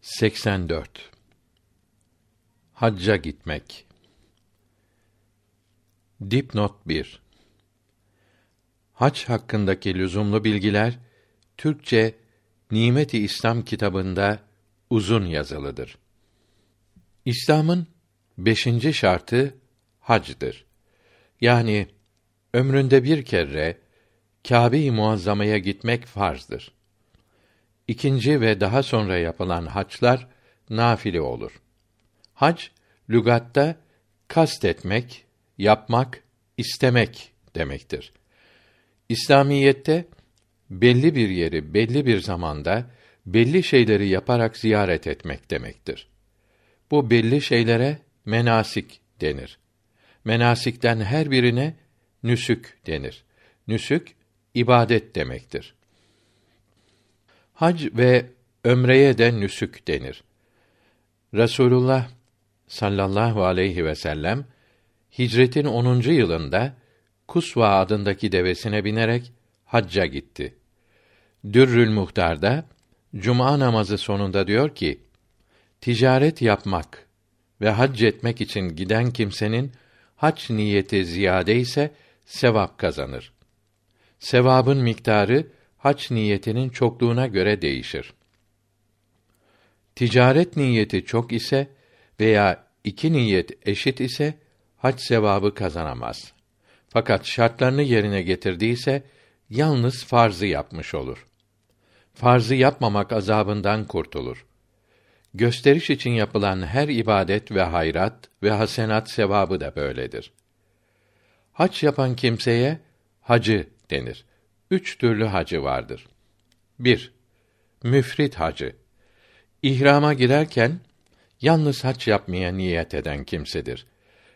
84 Hacca gitmek Dipnot 1 Hac hakkındaki lüzumlu bilgiler Türkçe Nimet-i İslam kitabında uzun yazılıdır. İslam'ın beşinci şartı hacdır. Yani ömründe bir kere Kâbe-i Muazzama'ya gitmek farzdır. İkinci ve daha sonra yapılan haçlar nafile olur. Hac lügatta kastetmek, yapmak, istemek demektir. İslamiyette belli bir yeri belli bir zamanda belli şeyleri yaparak ziyaret etmek demektir. Bu belli şeylere menasik denir. Menasikten her birine nüsük denir. Nüsük ibadet demektir. Hac ve ömreye de nüsük denir. Resulullah sallallahu aleyhi ve sellem hicretin 10. yılında Kusva adındaki devesine binerek hacca gitti. Dürrül Muhtar'da cuma namazı sonunda diyor ki: Ticaret yapmak ve hac etmek için giden kimsenin hac niyeti ziyade ise sevap kazanır. Sevabın miktarı hac niyetinin çokluğuna göre değişir. Ticaret niyeti çok ise veya iki niyet eşit ise hac sevabı kazanamaz. Fakat şartlarını yerine getirdiyse yalnız farzı yapmış olur. Farzı yapmamak azabından kurtulur. Gösteriş için yapılan her ibadet ve hayrat ve hasenat sevabı da böyledir. Hac yapan kimseye hacı denir. Üç türlü hacı vardır. 1. Müfrit hacı. İhrama girerken yalnız hac yapmaya niyet eden kimsedir.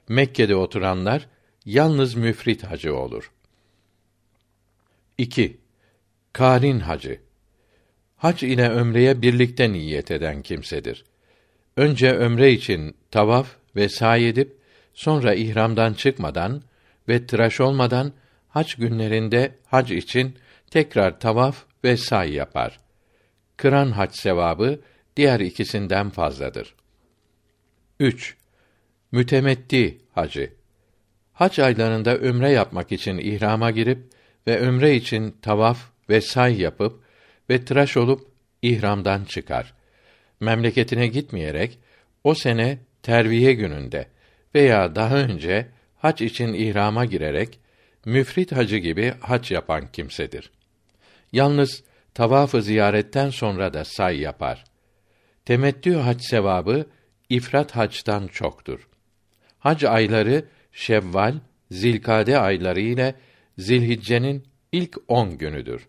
Mekke'de oturanlar yalnız müfrit hacı olur. 2. Karin hacı. Hac ile ömreye birlikte niyet eden kimsedir. Önce ömre için tavaf ve sa'i edip sonra ihramdan çıkmadan ve tıraş olmadan hac günlerinde hac için tekrar tavaf ve say yapar. Kıran hac sevabı diğer ikisinden fazladır. 3. Mütemetti hacı. Hac aylarında ömre yapmak için ihrama girip ve ömre için tavaf ve say yapıp ve tıraş olup ihramdan çıkar. Memleketine gitmeyerek o sene terviye gününde veya daha önce hac için ihrama girerek müfrit hacı gibi hac yapan kimsedir. Yalnız tavafı ziyaretten sonra da say yapar. Temettü hac sevabı ifrat haçtan çoktur. Hac ayları Şevval, Zilkade ayları ile Zilhicce'nin ilk on günüdür.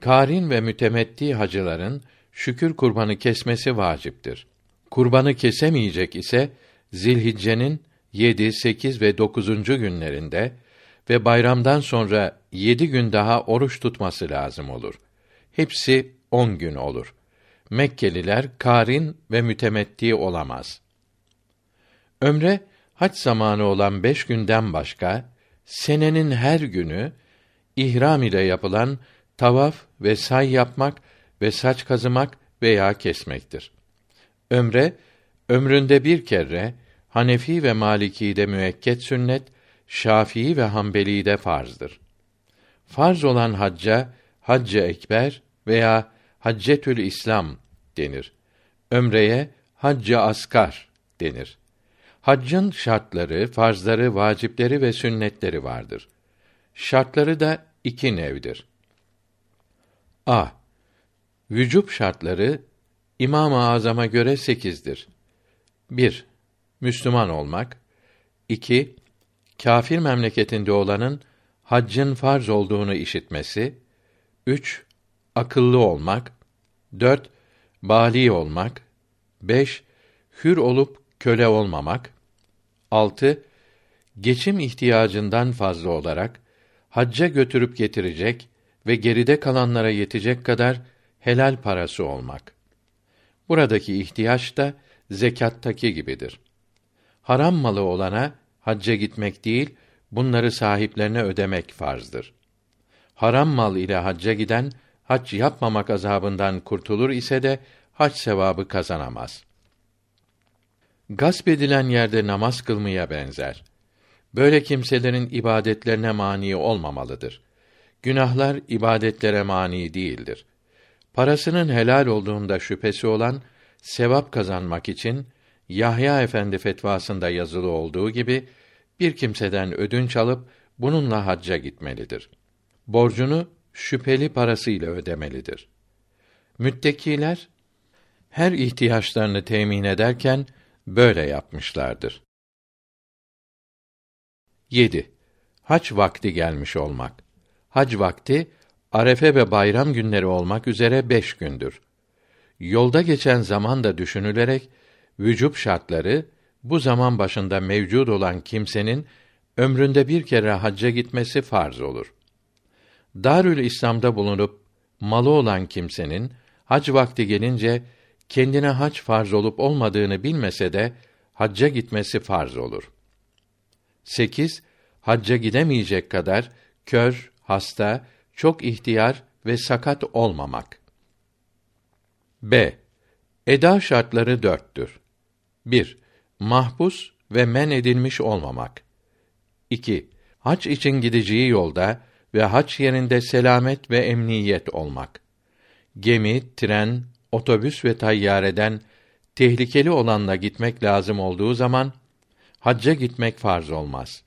Karin ve mütemetti hacıların şükür kurbanı kesmesi vaciptir. Kurbanı kesemeyecek ise Zilhicce'nin 7, 8 ve 9. günlerinde ve bayramdan sonra yedi gün daha oruç tutması lazım olur. Hepsi on gün olur. Mekkeliler karin ve mütemetti olamaz. Ömre hac zamanı olan beş günden başka senenin her günü ihram ile yapılan tavaf ve say yapmak ve saç kazımak veya kesmektir. Ömre ömründe bir kere Hanefi ve Maliki'de müekket sünnet, Şafii ve Hanbeli de farzdır. Farz olan hacca haccı ekber veya haccetül İslam denir. Ömreye haccı askar denir. Haccın şartları, farzları, vacipleri ve sünnetleri vardır. Şartları da iki nevdir. A. Vücub şartları İmam-ı Azam'a göre sekizdir. 1. Müslüman olmak. 2 kâfir memleketinde olanın haccın farz olduğunu işitmesi. 3. Akıllı olmak. 4. Bali olmak. 5. Hür olup köle olmamak. 6. Geçim ihtiyacından fazla olarak hacca götürüp getirecek ve geride kalanlara yetecek kadar helal parası olmak. Buradaki ihtiyaç da zekattaki gibidir. Haram malı olana hacca gitmek değil, bunları sahiplerine ödemek farzdır. Haram mal ile hacca giden hac yapmamak azabından kurtulur ise de hac sevabı kazanamaz. Gasp edilen yerde namaz kılmaya benzer. Böyle kimselerin ibadetlerine mani olmamalıdır. Günahlar ibadetlere mani değildir. Parasının helal olduğunda şüphesi olan sevap kazanmak için Yahya Efendi fetvasında yazılı olduğu gibi bir kimseden ödünç alıp bununla hacca gitmelidir. Borcunu şüpheli parasıyla ödemelidir. Müttekiler her ihtiyaçlarını temin ederken böyle yapmışlardır. 7. Hac vakti gelmiş olmak. Hac vakti Arefe ve bayram günleri olmak üzere beş gündür. Yolda geçen zaman da düşünülerek vücub şartları bu zaman başında mevcud olan kimsenin ömründe bir kere hacca gitmesi farz olur. Darül İslam'da bulunup malı olan kimsenin hac vakti gelince kendine hac farz olup olmadığını bilmese de hacca gitmesi farz olur. 8. Hacca gidemeyecek kadar kör, hasta, çok ihtiyar ve sakat olmamak. B. Eda şartları dörttür. 1. Mahpus ve men edilmiş olmamak. 2. Hac için gideceği yolda ve hac yerinde selamet ve emniyet olmak. Gemi, tren, otobüs ve tayyareden tehlikeli olanla gitmek lazım olduğu zaman hacca gitmek farz olmaz.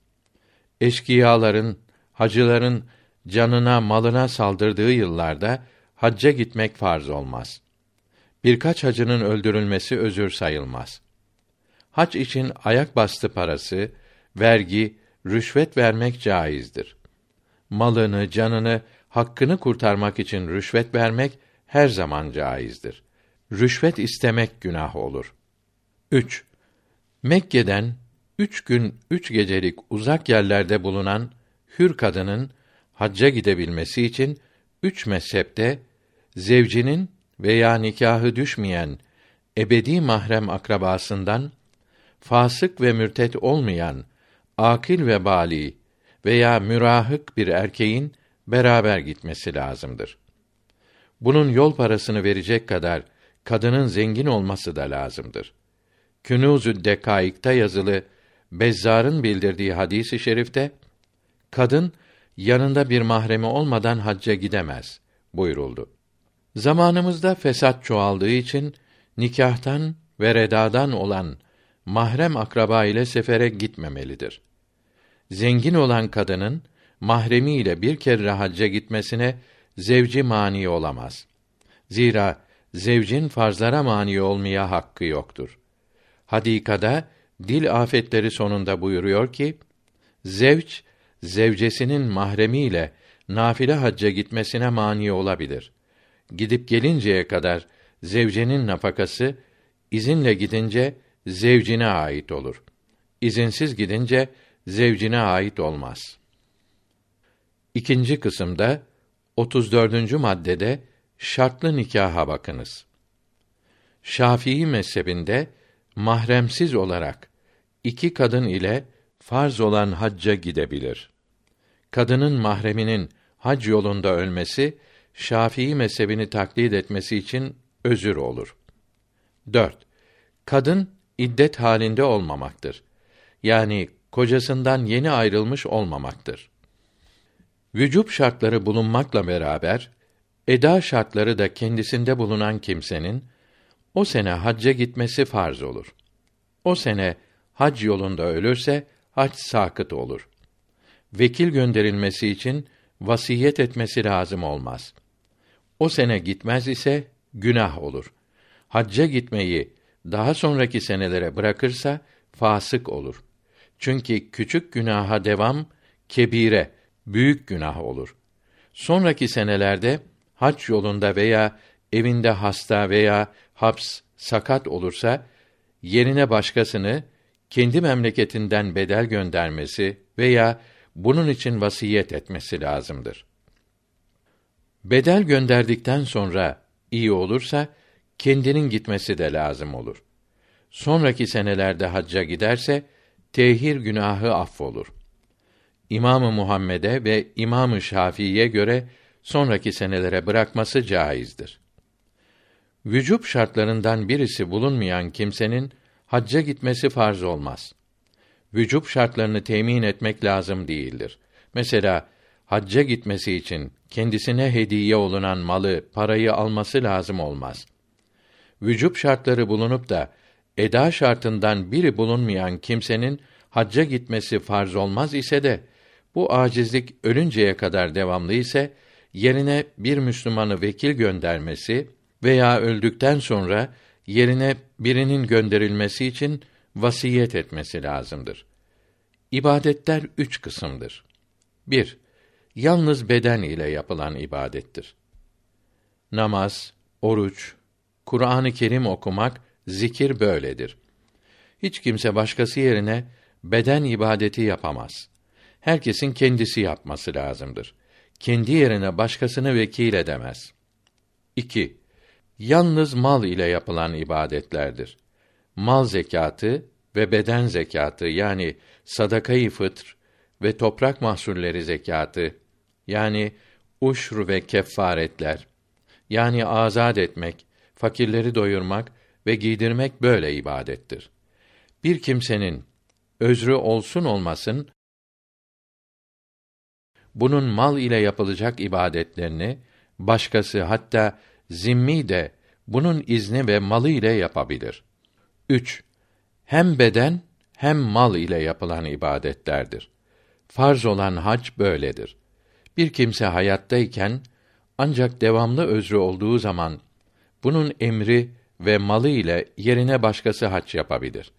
Eşkıyaların, hacıların canına, malına saldırdığı yıllarda hacca gitmek farz olmaz. Birkaç hacının öldürülmesi özür sayılmaz. Hac için ayak bastı parası, vergi, rüşvet vermek caizdir. Malını, canını, hakkını kurtarmak için rüşvet vermek her zaman caizdir. Rüşvet istemek günah olur. 3. Mekke'den üç gün üç gecelik uzak yerlerde bulunan hür kadının hacca gidebilmesi için üç mezhepte zevcinin veya nikahı düşmeyen ebedi mahrem akrabasından fasık ve mürtet olmayan akil ve bali veya mürahık bir erkeğin beraber gitmesi lazımdır. Bunun yol parasını verecek kadar kadının zengin olması da lazımdır. Künûz-ü Dekaik'ta yazılı Bezzar'ın bildirdiği hadisi i şerifte kadın yanında bir mahremi olmadan hacca gidemez buyuruldu. Zamanımızda fesat çoğaldığı için nikahtan ve redadan olan mahrem akraba ile sefere gitmemelidir. Zengin olan kadının mahremi ile bir kere hacca gitmesine zevci mani olamaz. Zira zevcin farzlara mani olmaya hakkı yoktur. Hadikada dil afetleri sonunda buyuruyor ki zevç zevcesinin mahremiyle nafile hacca gitmesine mani olabilir. Gidip gelinceye kadar zevcenin nafakası izinle gidince zevcine ait olur. İzinsiz gidince zevcine ait olmaz. İkinci kısımda 34. maddede şartlı nikaha bakınız. Şafii mezhebinde mahremsiz olarak iki kadın ile farz olan hacca gidebilir. Kadının mahreminin hac yolunda ölmesi Şafii mezhebini taklit etmesi için özür olur. 4. Kadın iddet halinde olmamaktır. Yani kocasından yeni ayrılmış olmamaktır. Vücub şartları bulunmakla beraber eda şartları da kendisinde bulunan kimsenin o sene hacca gitmesi farz olur. O sene hac yolunda ölürse hac sakıt olur. Vekil gönderilmesi için vasiyet etmesi lazım olmaz. O sene gitmez ise günah olur. Hacca gitmeyi daha sonraki senelere bırakırsa fasık olur. Çünkü küçük günaha devam kebire, büyük günah olur. Sonraki senelerde hac yolunda veya evinde hasta veya haps, sakat olursa yerine başkasını kendi memleketinden bedel göndermesi veya bunun için vasiyet etmesi lazımdır. Bedel gönderdikten sonra iyi olursa kendinin gitmesi de lazım olur. Sonraki senelerde hacca giderse tehir günahı affolur. İmamı Muhammed'e ve İmamı Şafii'ye göre sonraki senelere bırakması caizdir. Vücub şartlarından birisi bulunmayan kimsenin hacca gitmesi farz olmaz. Vücub şartlarını temin etmek lazım değildir. Mesela hacca gitmesi için kendisine hediye olunan malı, parayı alması lazım olmaz. Vücub şartları bulunup da eda şartından biri bulunmayan kimsenin hacca gitmesi farz olmaz ise de bu acizlik ölünceye kadar devamlı ise yerine bir Müslümanı vekil göndermesi veya öldükten sonra yerine birinin gönderilmesi için vasiyet etmesi lazımdır. İbadetler üç kısımdır. 1. Yalnız beden ile yapılan ibadettir. Namaz, oruç, Kur'an-ı Kerim okumak, zikir böyledir. Hiç kimse başkası yerine beden ibadeti yapamaz. Herkesin kendisi yapması lazımdır. Kendi yerine başkasını vekil edemez. 2. Yalnız mal ile yapılan ibadetlerdir. Mal zekatı ve beden zekatı yani sadakayı fıtr ve toprak mahsulleri zekatı yani uşr ve kefaretler yani azad etmek, fakirleri doyurmak ve giydirmek böyle ibadettir. Bir kimsenin özrü olsun olmasın bunun mal ile yapılacak ibadetlerini başkası hatta zimmi de bunun izni ve malı ile yapabilir. 3. Hem beden hem mal ile yapılan ibadetlerdir. Farz olan hac böyledir. Bir kimse hayattayken ancak devamlı özrü olduğu zaman bunun emri ve malı ile yerine başkası hac yapabilir.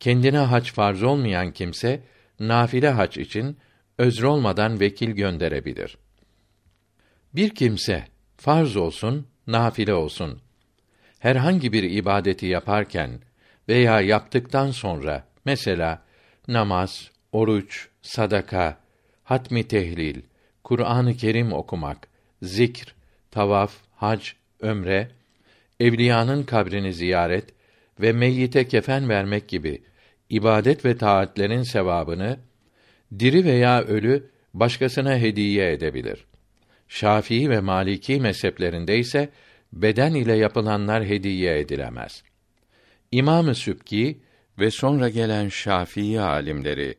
Kendine hac farz olmayan kimse nafile hac için özrü olmadan vekil gönderebilir. Bir kimse farz olsun, nafile olsun herhangi bir ibadeti yaparken veya yaptıktan sonra mesela namaz, oruç, sadaka, hatmi tehlil, Kur'an-ı Kerim okumak, zikr, tavaf, hac, ömre, evliyanın kabrini ziyaret ve meyyite kefen vermek gibi ibadet ve taatlerin sevabını diri veya ölü başkasına hediye edebilir. Şafii ve Maliki mezheplerinde ise beden ile yapılanlar hediye edilemez. İmam-ı Sübki ve sonra gelen Şafii alimleri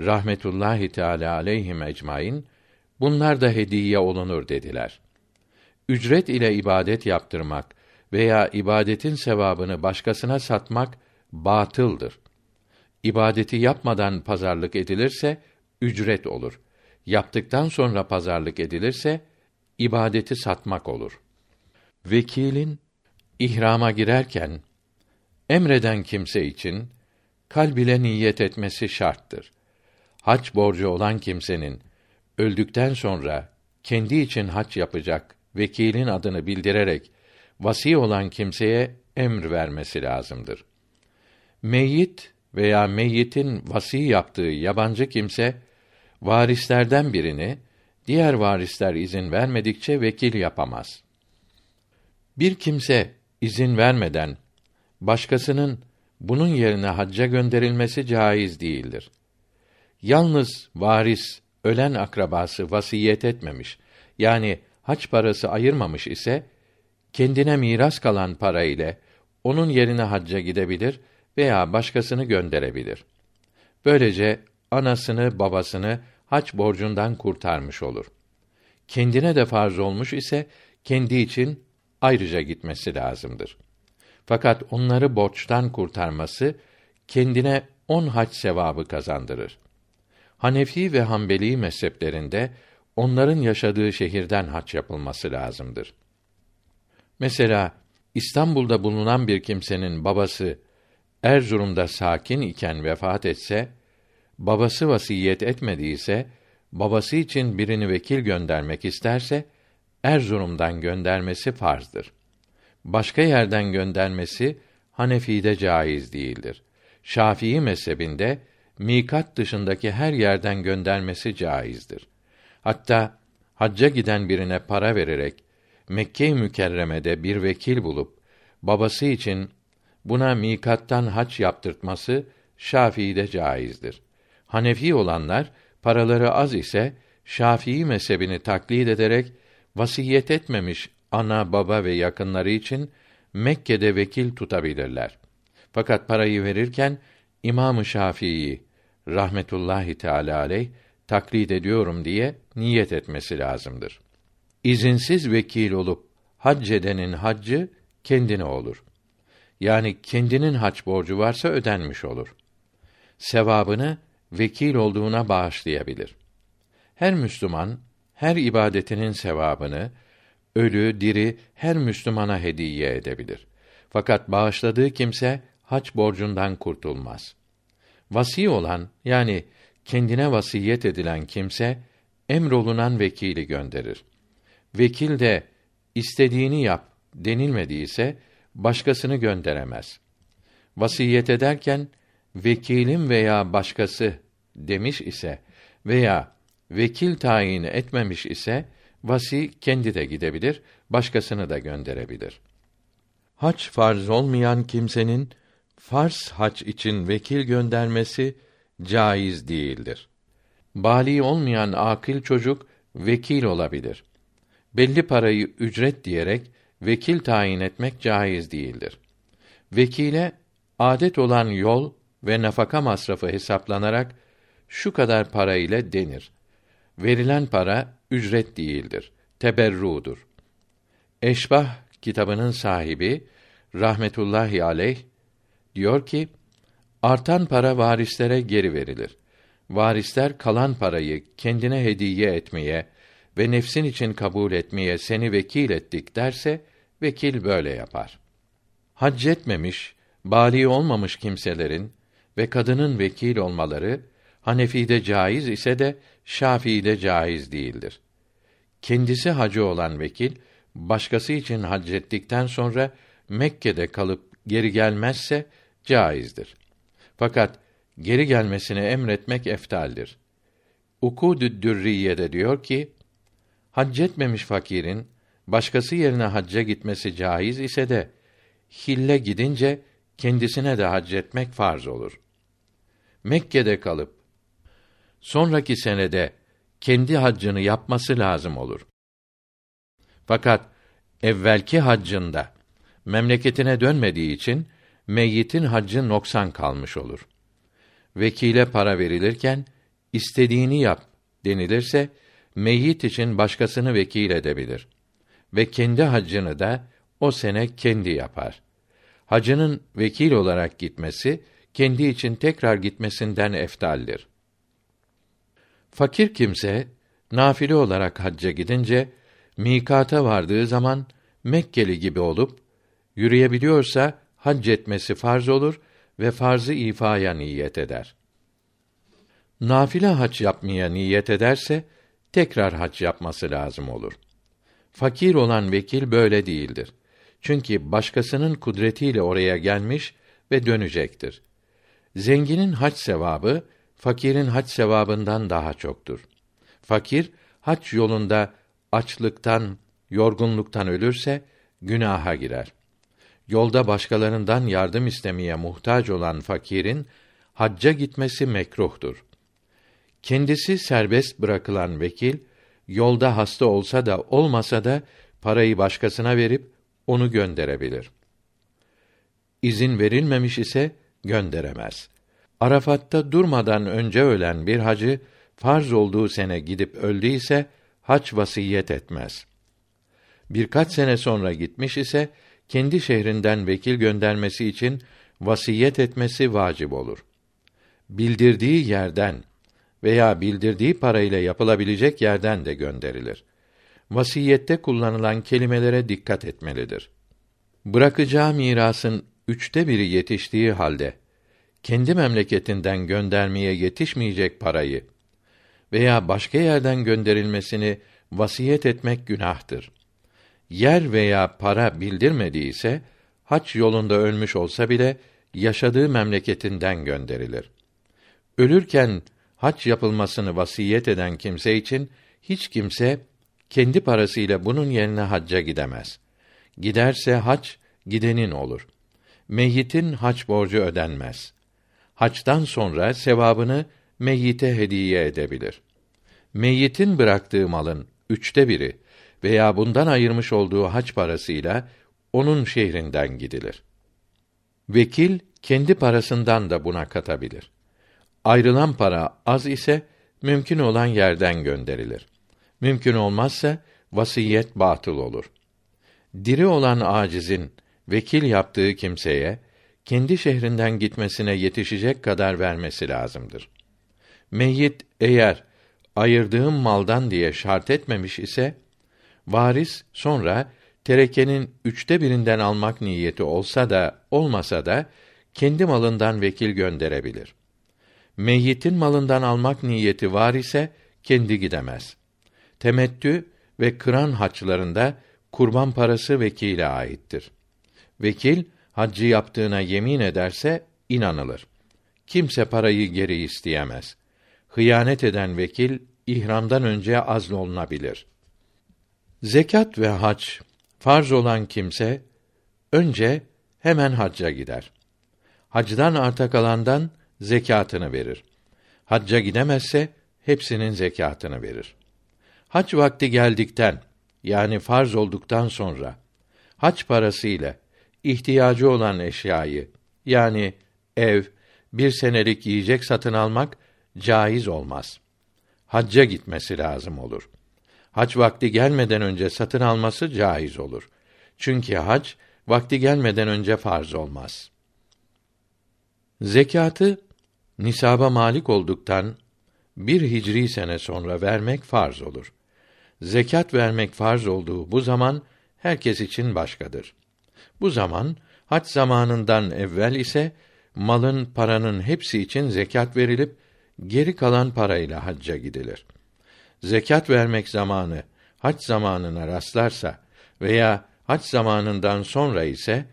rahmetullahi teala aleyhim ecmaîn bunlar da hediye olunur dediler. Ücret ile ibadet yaptırmak veya ibadetin sevabını başkasına satmak batıldır. İbadeti yapmadan pazarlık edilirse ücret olur. Yaptıktan sonra pazarlık edilirse ibadeti satmak olur. Vekilin ihrama girerken emreden kimse için kalb ile niyet etmesi şarttır. Hac borcu olan kimsenin öldükten sonra kendi için hac yapacak vekilin adını bildirerek vasi olan kimseye emr vermesi lazımdır. Meyyit veya meyyitin vasi yaptığı yabancı kimse varislerden birini diğer varisler izin vermedikçe vekil yapamaz. Bir kimse izin vermeden başkasının bunun yerine hacca gönderilmesi caiz değildir. Yalnız varis ölen akrabası vasiyet etmemiş yani haç parası ayırmamış ise kendine miras kalan para ile onun yerine hacca gidebilir veya başkasını gönderebilir. Böylece anasını, babasını hac borcundan kurtarmış olur. Kendine de farz olmuş ise kendi için ayrıca gitmesi lazımdır. Fakat onları borçtan kurtarması kendine on hac sevabı kazandırır. Hanefi ve Hanbeli mezheplerinde onların yaşadığı şehirden hac yapılması lazımdır. Mesela İstanbul'da bulunan bir kimsenin babası Erzurum'da sakin iken vefat etse, babası vasiyet etmediyse, babası için birini vekil göndermek isterse, Erzurum'dan göndermesi farzdır. Başka yerden göndermesi Hanefi'de caiz değildir. Şafii mezhebinde mikat dışındaki her yerden göndermesi caizdir. Hatta hacca giden birine para vererek Mekke-i Mükerreme'de bir vekil bulup babası için buna mikattan hac yaptırtması Şafii'de caizdir. Hanefi olanlar paraları az ise Şafii mezhebini taklit ederek vasiyet etmemiş ana baba ve yakınları için Mekke'de vekil tutabilirler. Fakat parayı verirken İmam-ı Şafii rahmetullahi teala aleyh taklit ediyorum diye niyet etmesi lazımdır. İzinsiz vekil olup hac edenin haccı kendine olur. Yani kendinin hac borcu varsa ödenmiş olur. Sevabını vekil olduğuna bağışlayabilir. Her Müslüman her ibadetinin sevabını ölü, diri her Müslümana hediye edebilir. Fakat bağışladığı kimse hac borcundan kurtulmaz. Vasi olan yani kendine vasiyet edilen kimse emrolunan vekili gönderir. Vekil de istediğini yap denilmediyse başkasını gönderemez. Vasiyet ederken vekilim veya başkası demiş ise veya vekil tayin etmemiş ise vasi kendi de gidebilir, başkasını da gönderebilir. Hac farz olmayan kimsenin farz hac için vekil göndermesi caiz değildir. Bali olmayan akil çocuk vekil olabilir. Belli parayı ücret diyerek vekil tayin etmek caiz değildir. Vekile adet olan yol ve nafaka masrafı hesaplanarak şu kadar para ile denir. Verilen para ücret değildir, teberrudur. Eşbah kitabının sahibi rahmetullahi aleyh diyor ki artan para varislere geri verilir. Varisler kalan parayı kendine hediye etmeye ve nefsin için kabul etmeye seni vekil ettik derse vekil böyle yapar. Hac etmemiş, bali olmamış kimselerin ve kadının vekil olmaları Hanefi'de caiz ise de Şafii'de caiz değildir. Kendisi hacı olan vekil başkası için hac ettikten sonra Mekke'de kalıp geri gelmezse caizdir. Fakat geri gelmesini emretmek eftaldir. Ukudü Dürriye'de diyor ki, hac etmemiş fakirin başkası yerine hacca gitmesi caiz ise de hille gidince kendisine de hac etmek farz olur. Mekke'de kalıp sonraki senede kendi haccını yapması lazım olur. Fakat evvelki haccında memleketine dönmediği için meyyitin haccı noksan kalmış olur. Vekile para verilirken istediğini yap denilirse meyyit için başkasını vekil edebilir ve kendi haccını da o sene kendi yapar. Hacının vekil olarak gitmesi kendi için tekrar gitmesinden eftaldir. Fakir kimse nafile olarak hacca gidince mikata vardığı zaman Mekkeli gibi olup yürüyebiliyorsa hac etmesi farz olur ve farzı ifaya niyet eder. Nafile hac yapmaya niyet ederse tekrar hac yapması lazım olur. Fakir olan vekil böyle değildir. Çünkü başkasının kudretiyle oraya gelmiş ve dönecektir. Zenginin hac sevabı fakirin hac sevabından daha çoktur. Fakir hac yolunda açlıktan, yorgunluktan ölürse günaha girer. Yolda başkalarından yardım istemeye muhtaç olan fakirin hacca gitmesi mekruhtur. Kendisi serbest bırakılan vekil yolda hasta olsa da olmasa da parayı başkasına verip onu gönderebilir. İzin verilmemiş ise gönderemez. Arafat'ta durmadan önce ölen bir hacı farz olduğu sene gidip öldüyse hac vasiyet etmez. Birkaç sene sonra gitmiş ise kendi şehrinden vekil göndermesi için vasiyet etmesi vacip olur. Bildirdiği yerden veya bildirdiği parayla yapılabilecek yerden de gönderilir. Vasiyette kullanılan kelimelere dikkat etmelidir. Bırakacağı mirasın üçte biri yetiştiği halde kendi memleketinden göndermeye yetişmeyecek parayı veya başka yerden gönderilmesini vasiyet etmek günahtır. Yer veya para bildirmediyse haç yolunda ölmüş olsa bile yaşadığı memleketinden gönderilir. Ölürken haç yapılmasını vasiyet eden kimse için hiç kimse kendi parasıyla bunun yerine hacca gidemez. Giderse hac gidenin olur. Meyyitin hac borcu ödenmez. Haçtan sonra sevabını meyyite hediye edebilir. Meyyitin bıraktığı malın üçte biri veya bundan ayırmış olduğu hac parasıyla onun şehrinden gidilir. Vekil kendi parasından da buna katabilir. Ayrılan para az ise mümkün olan yerden gönderilir. Mümkün olmazsa vasiyet batıl olur. Diri olan acizin vekil yaptığı kimseye kendi şehrinden gitmesine yetişecek kadar vermesi lazımdır. Meyyit eğer ayırdığım maldan diye şart etmemiş ise varis sonra terekenin üçte birinden almak niyeti olsa da olmasa da kendi malından vekil gönderebilir. Meyyitin malından almak niyeti var ise kendi gidemez. Temettü ve kıran haçlarında kurban parası vekile aittir. Vekil haccı yaptığına yemin ederse inanılır. Kimse parayı geri isteyemez. Hıyanet eden vekil ihramdan önce azlolunabilir. Zekat ve hac farz olan kimse önce hemen hacca gider. Hacdan arta kalandan zekatını verir. Hacca gidemezse hepsinin zekatını verir. Hac vakti geldikten yani farz olduktan sonra hac parası ile ihtiyacı olan eşyayı yani ev, bir senelik yiyecek satın almak caiz olmaz. Hacca gitmesi lazım olur. Hac vakti gelmeden önce satın alması caiz olur. Çünkü hac vakti gelmeden önce farz olmaz. Zekatı nisaba malik olduktan bir hicri sene sonra vermek farz olur. Zekat vermek farz olduğu bu zaman herkes için başkadır. Bu zaman hac zamanından evvel ise malın, paranın hepsi için zekat verilip geri kalan parayla hacca gidilir. Zekat vermek zamanı hac zamanına rastlarsa veya hac zamanından sonra ise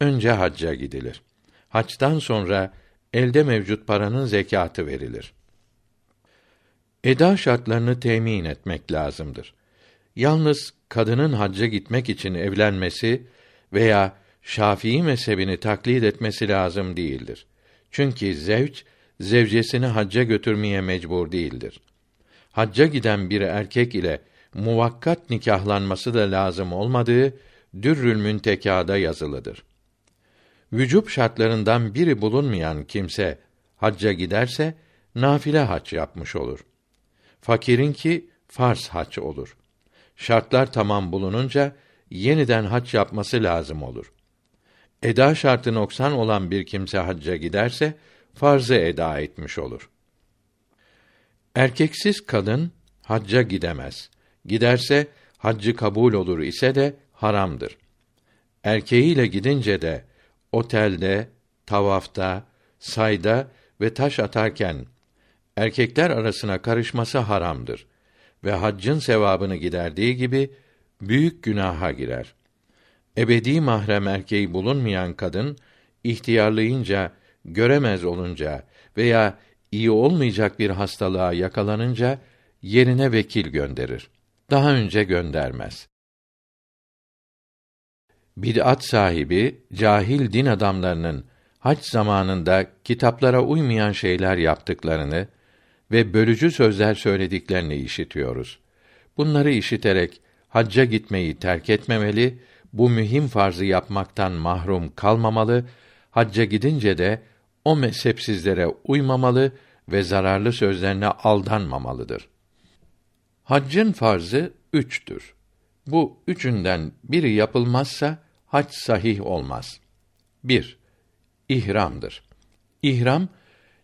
önce hacca gidilir. Haçtan sonra elde mevcut paranın zekatı verilir. Eda şartlarını temin etmek lazımdır. Yalnız kadının hacca gitmek için evlenmesi veya Şafii mezhebini taklit etmesi lazım değildir. Çünkü zevç zevcesini hacca götürmeye mecbur değildir. Hacca giden bir erkek ile muvakkat nikahlanması da lazım olmadığı Dürrül Müntekâ'da yazılıdır. Vücub şartlarından biri bulunmayan kimse hacca giderse nafile hac yapmış olur. Fakirin ki farz hac olur. Şartlar tamam bulununca yeniden hac yapması lazım olur. Eda şartı noksan olan bir kimse hacca giderse farzı eda etmiş olur. Erkeksiz kadın hacca gidemez. Giderse haccı kabul olur ise de haramdır. Erkeğiyle gidince de otelde, tavafta, sayda ve taş atarken erkekler arasına karışması haramdır ve haccın sevabını giderdiği gibi büyük günaha girer. Ebedi mahrem erkeği bulunmayan kadın ihtiyarlayınca, göremez olunca veya iyi olmayacak bir hastalığa yakalanınca yerine vekil gönderir. Daha önce göndermez. Bid'at sahibi cahil din adamlarının hac zamanında kitaplara uymayan şeyler yaptıklarını ve bölücü sözler söylediklerini işitiyoruz. Bunları işiterek hacca gitmeyi terk etmemeli, bu mühim farzı yapmaktan mahrum kalmamalı, hacca gidince de o mezhepsizlere uymamalı ve zararlı sözlerine aldanmamalıdır. Haccın farzı üçtür. Bu üçünden biri yapılmazsa hac sahih olmaz. 1. İhramdır. İhram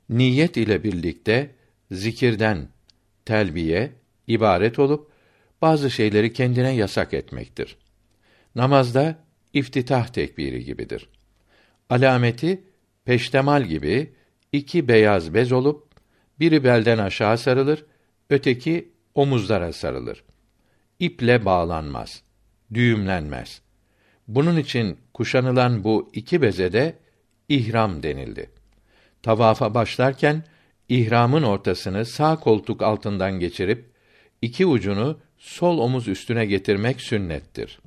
niyet ile birlikte zikirden telbiye ibaret olup bazı şeyleri kendine yasak etmektir. Namazda iftitah tekbiri gibidir. Alameti peştemal gibi iki beyaz bez olup biri belden aşağı sarılır, öteki omuzlara sarılır. İple bağlanmaz, düğümlenmez. Bunun için kuşanılan bu iki beze de ihram denildi. Tavafa başlarken ihramın ortasını sağ koltuk altından geçirip iki ucunu sol omuz üstüne getirmek sünnettir.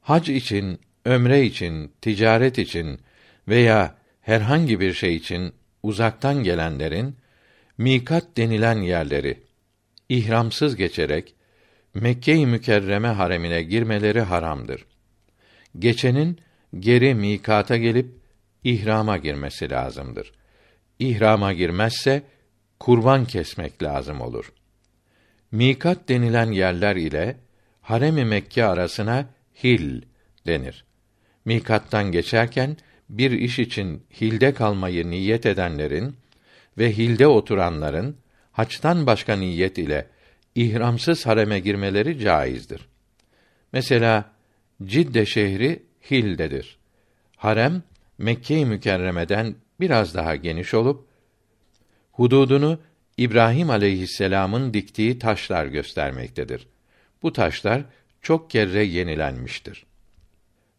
Hac için, ömre için, ticaret için veya herhangi bir şey için uzaktan gelenlerin mikat denilen yerleri ihramsız geçerek Mekke-i Mükerreme haremine girmeleri haramdır. geçenin geri mikata gelip ihrama girmesi lazımdır. İhrama girmezse kurban kesmek lazım olur. Mikat denilen yerler ile Harem-i Mekke arasına hil denir. Mikattan geçerken bir iş için hilde kalmayı niyet edenlerin ve hilde oturanların haçtan başka niyet ile ihramsız hareme girmeleri caizdir. Mesela Cidde şehri Hil'dedir. Harem Mekke-i Mükerreme'den biraz daha geniş olup hududunu İbrahim aleyhisselam'ın diktiği taşlar göstermektedir. Bu taşlar çok kere yenilenmiştir.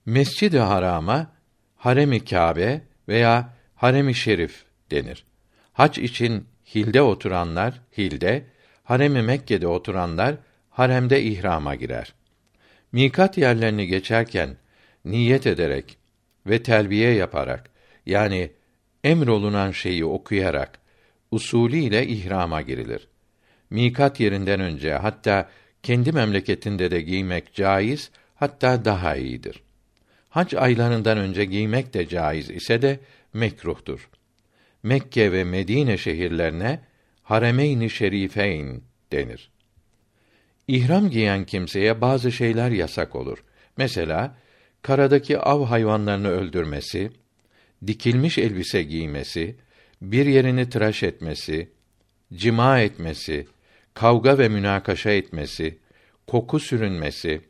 Mescid-i Haram'a Harem-i Kâbe veya Harem-i Şerif denir. Hac için hilde oturanlar hilde, Harem-i Mekke'de oturanlar haremde ihrama girer. Mikat yerlerini geçerken niyet ederek ve telbiye yaparak yani emrolunan şeyi okuyarak usulü ile ihrama girilir. Mikat yerinden önce hatta kendi memleketinde de giymek caiz, hatta daha iyidir. Hac aylarından önce giymek de caiz ise de mekruhtur. Mekke ve Medine şehirlerine Haremeyn-i Şerifeyn denir. İhram giyen kimseye bazı şeyler yasak olur. Mesela karadaki av hayvanlarını öldürmesi, dikilmiş elbise giymesi, bir yerini tıraş etmesi, cima etmesi, kavga ve münakaşa etmesi, koku sürünmesi,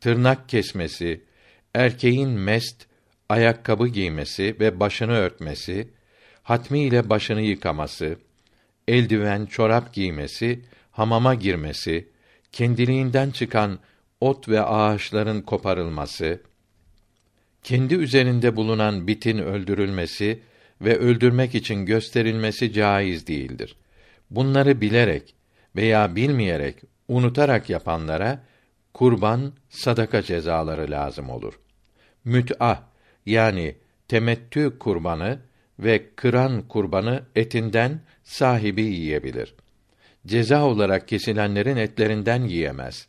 tırnak kesmesi, erkeğin mest, ayakkabı giymesi ve başını örtmesi, hatmi ile başını yıkaması, eldiven, çorap giymesi, hamama girmesi, kendiliğinden çıkan ot ve ağaçların koparılması, kendi üzerinde bulunan bitin öldürülmesi ve öldürmek için gösterilmesi caiz değildir. Bunları bilerek veya bilmeyerek, unutarak yapanlara kurban, sadaka cezaları lazım olur. Müt'a yani temettü kurbanı ve kıran kurbanı etinden sahibi yiyebilir. Ceza olarak kesilenlerin etlerinden yiyemez.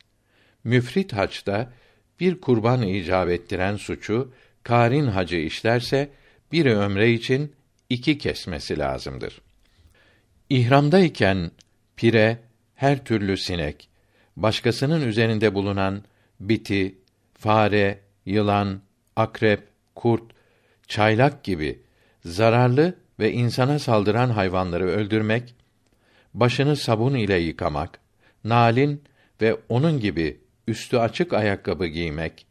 Müfrit haçta bir kurban icap ettiren suçu karin hacı işlerse bir ömre için iki kesmesi lazımdır. İhramdayken pire, her türlü sinek, başkasının üzerinde bulunan biti, fare, yılan, akrep, kurt, çaylak gibi zararlı ve insana saldıran hayvanları öldürmek, başını sabun ile yıkamak, nalin ve onun gibi üstü açık ayakkabı giymek,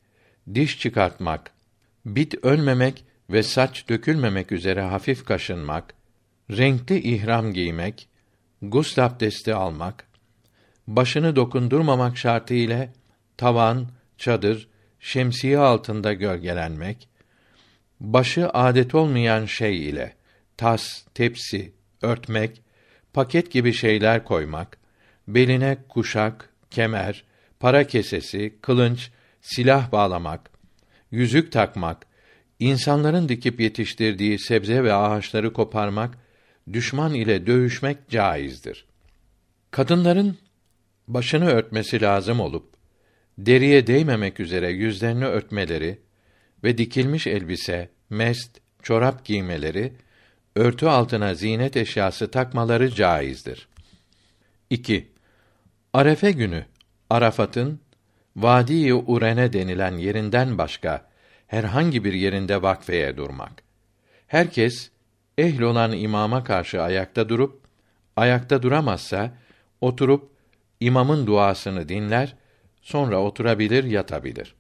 diş çıkartmak, bit ölmemek ve saç dökülmemek üzere hafif kaşınmak, renkli ihram giymek, gusl abdesti almak, başını dokundurmamak şartı ile tavan, çadır, şemsiye altında gölgelenmek, başı adet olmayan şey ile tas, tepsi, örtmek, paket gibi şeyler koymak, beline kuşak, kemer, para kesesi, kılınç, silah bağlamak, yüzük takmak, insanların dikip yetiştirdiği sebze ve ağaçları koparmak, düşman ile dövüşmek caizdir. Kadınların başını örtmesi lazım olup deriye değmemek üzere yüzlerini örtmeleri ve dikilmiş elbise, mest, çorap giymeleri, örtü altına zinet eşyası takmaları caizdir. 2. Arefe günü Arafat'ın Vadi-i Urene denilen yerinden başka herhangi bir yerinde vakfeye durmak. Herkes ehl olan imama karşı ayakta durup ayakta duramazsa oturup imamın duasını dinler, sonra oturabilir, yatabilir.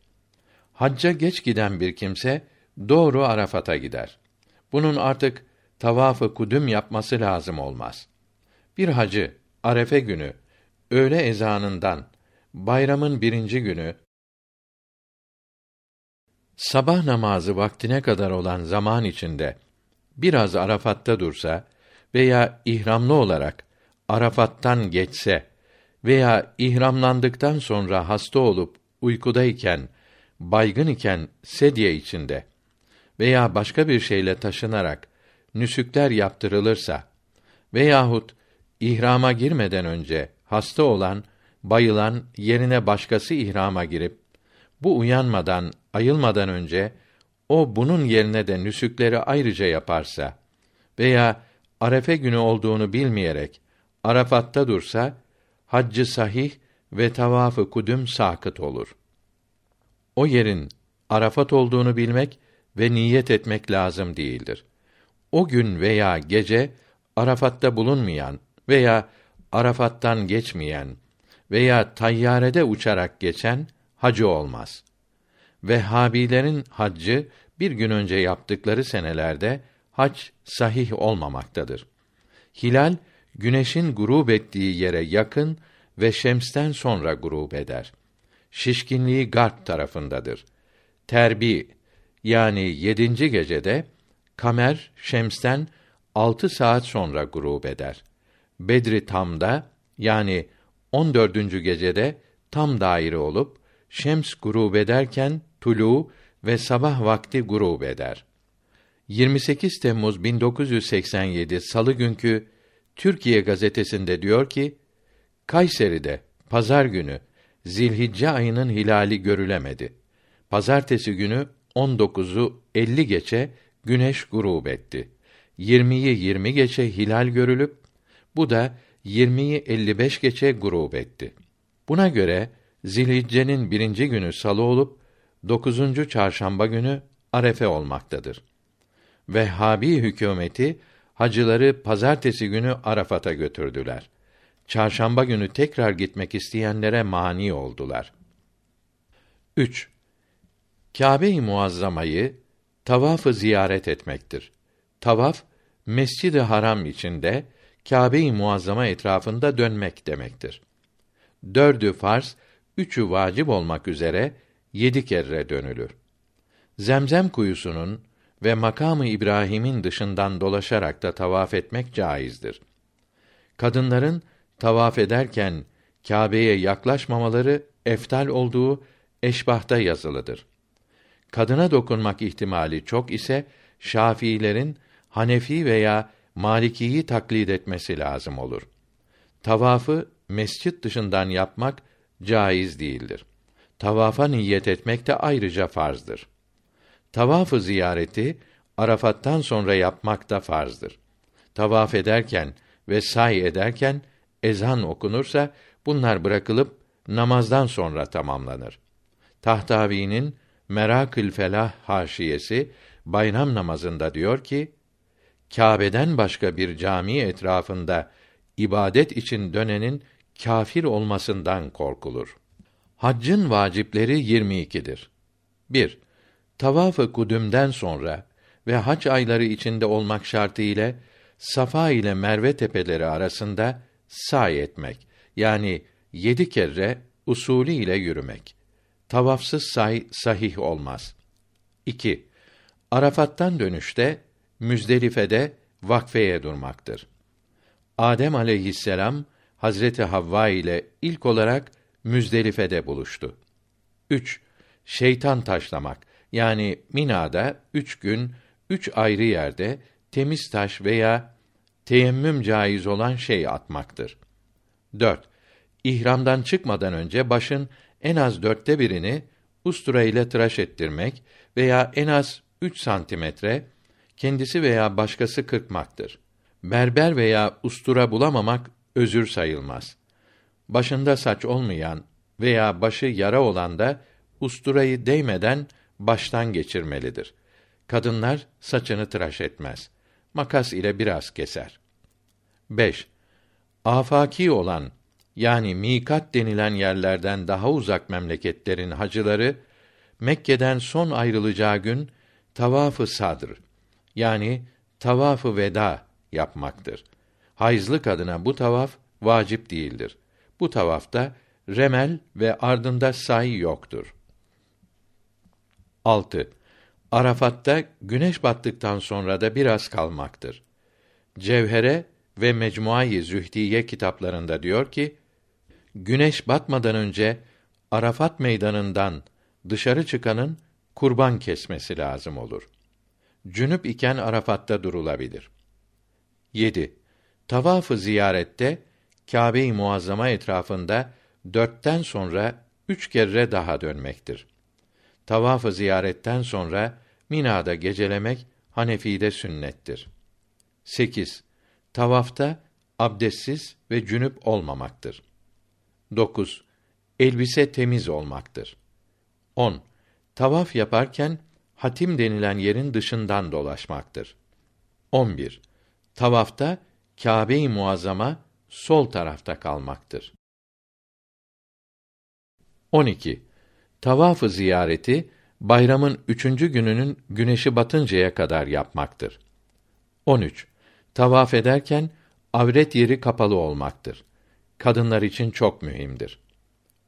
Hacca geç giden bir kimse doğru Arafat'a gider. Bunun artık tavafı kudüm yapması lazım olmaz. Bir hacı Arefe günü öğle ezanından bayramın birinci günü sabah namazı vaktine kadar olan zaman içinde biraz Arafat'ta dursa veya ihramlı olarak Arafat'tan geçse veya ihramlandıktan sonra hasta olup uykudayken, baygın iken sedye içinde veya başka bir şeyle taşınarak nüsükler yaptırılırsa veyahut ihrama girmeden önce hasta olan, bayılan yerine başkası ihrama girip bu uyanmadan, ayılmadan önce o bunun yerine de nüsükleri ayrıca yaparsa veya Arefe günü olduğunu bilmeyerek Arafat'ta dursa haccı sahih ve tavafı kudüm sakıt olur. O yerin Arafat olduğunu bilmek ve niyet etmek lazım değildir. O gün veya gece Arafat'ta bulunmayan veya Arafat'tan geçmeyen veya tayyarede uçarak geçen hacı olmaz. Vehhabilerin haccı bir gün önce yaptıkları senelerde hac sahih olmamaktadır. Hilal güneşin grup ettiği yere yakın ve şemsten sonra grup eder. Şişkinliği garp tarafındadır. Terbi yani yedinci gecede kamer şemsten altı saat sonra grup eder. Bedri tamda yani on dördüncü gecede tam daire olup şems grup ederken tulu ve sabah vakti grup eder. 28 Temmuz 1987 Salı günkü Türkiye gazetesinde diyor ki, Kayseri'de pazar günü Zilhicce ayının hilali görülemedi. Pazartesi günü 19'u 50 geçe güneş grup etti. 20'yi 20 geçe hilal görülüp bu da 20'yi 55 geçe grup etti. Buna göre Zilhicce'nin birinci günü salı olup dokuzuncu çarşamba günü arefe olmaktadır. Vehhabi hükümeti hacıları pazartesi günü Arafat'a götürdüler. Çarşamba günü tekrar gitmek isteyenlere mani oldular. 3. Kâbe-i Muazzama'yı tavafı ziyaret etmektir. Tavaf Mescid-i Haram içinde Kâbe-i Muazzama etrafında dönmek demektir. Dördü farz, üçü vacip olmak üzere yedi kere dönülür. Zemzem kuyusunun ve makamı İbrahim'in dışından dolaşarak da tavaf etmek caizdir. Kadınların tavaf ederken Kâbe'ye yaklaşmamaları eftal olduğu eşbahta yazılıdır. Kadına dokunmak ihtimali çok ise Şafiilerin Hanefi veya Malikiyi taklit etmesi lazım olur. Tavafı mescit dışından yapmak caiz değildir. Tavafa niyet etmek de ayrıca farzdır. Tavafı ziyareti Arafat'tan sonra yapmak da farzdır. Tavaf ederken ve say ederken ezan okunursa bunlar bırakılıp namazdan sonra tamamlanır. Tahtavi'nin Merakül Felah haşiyesi bayram namazında diyor ki: Kâbe'den başka bir cami etrafında ibadet için dönenin kâfir olmasından korkulur. Haccın vacipleri 22'dir. 1. Tavaf-ı kudümden sonra ve hac ayları içinde olmak şartı ile Safa ile Merve tepeleri arasında say etmek yani yedi kere usulü ile yürümek. Tavafsız say sahih olmaz. 2. Arafat'tan dönüşte Müzdelife'de vakfeye durmaktır. Adem aleyhisselam Hazreti Havva ile ilk olarak Müzdelife'de buluştu. 3. Şeytan taşlamak yani Mina'da üç gün üç ayrı yerde temiz taş veya teyemmüm caiz olan şey atmaktır. 4. İhramdan çıkmadan önce başın en az dörtte birini ustura ile tıraş ettirmek veya en az üç santimetre kendisi veya başkası kırpmaktır. Berber veya ustura bulamamak özür sayılmaz. Başında saç olmayan veya başı yara olan da usturayı değmeden baştan geçirmelidir. Kadınlar saçını tıraş etmez. Makas ile biraz keser. 5. Afaki olan yani mikat denilen yerlerden daha uzak memleketlerin hacıları Mekke'den son ayrılacağı gün tavafı sadr yani tavafı veda yapmaktır. Hayızlı kadına bu tavaf vacip değildir. Bu tavafta remel ve ardında say yoktur. 6. Arafat'ta güneş battıktan sonra da biraz kalmaktır. Cevhere ve Mecmuayı Zühdiye kitaplarında diyor ki, güneş batmadan önce Arafat meydanından dışarı çıkanın kurban kesmesi lazım olur. Cünüp iken Arafat'ta durulabilir. 7. Tavafı ziyarette Kâbe-i Muazzama etrafında dörtten sonra üç kere daha dönmektir. tavaf-ı ziyaretten sonra Mina'da gecelemek Hanefi'de sünnettir. 8. Tavafta abdestsiz ve cünüp olmamaktır. 9. Elbise temiz olmaktır. 10. Tavaf yaparken hatim denilen yerin dışından dolaşmaktır. 11. Tavafta Kâbe-i Muazzama sol tarafta kalmaktır. 12. Tavaf-ı ziyareti bayramın üçüncü gününün güneşi batıncaya kadar yapmaktır. 13. Tavaf ederken avret yeri kapalı olmaktır. Kadınlar için çok mühimdir.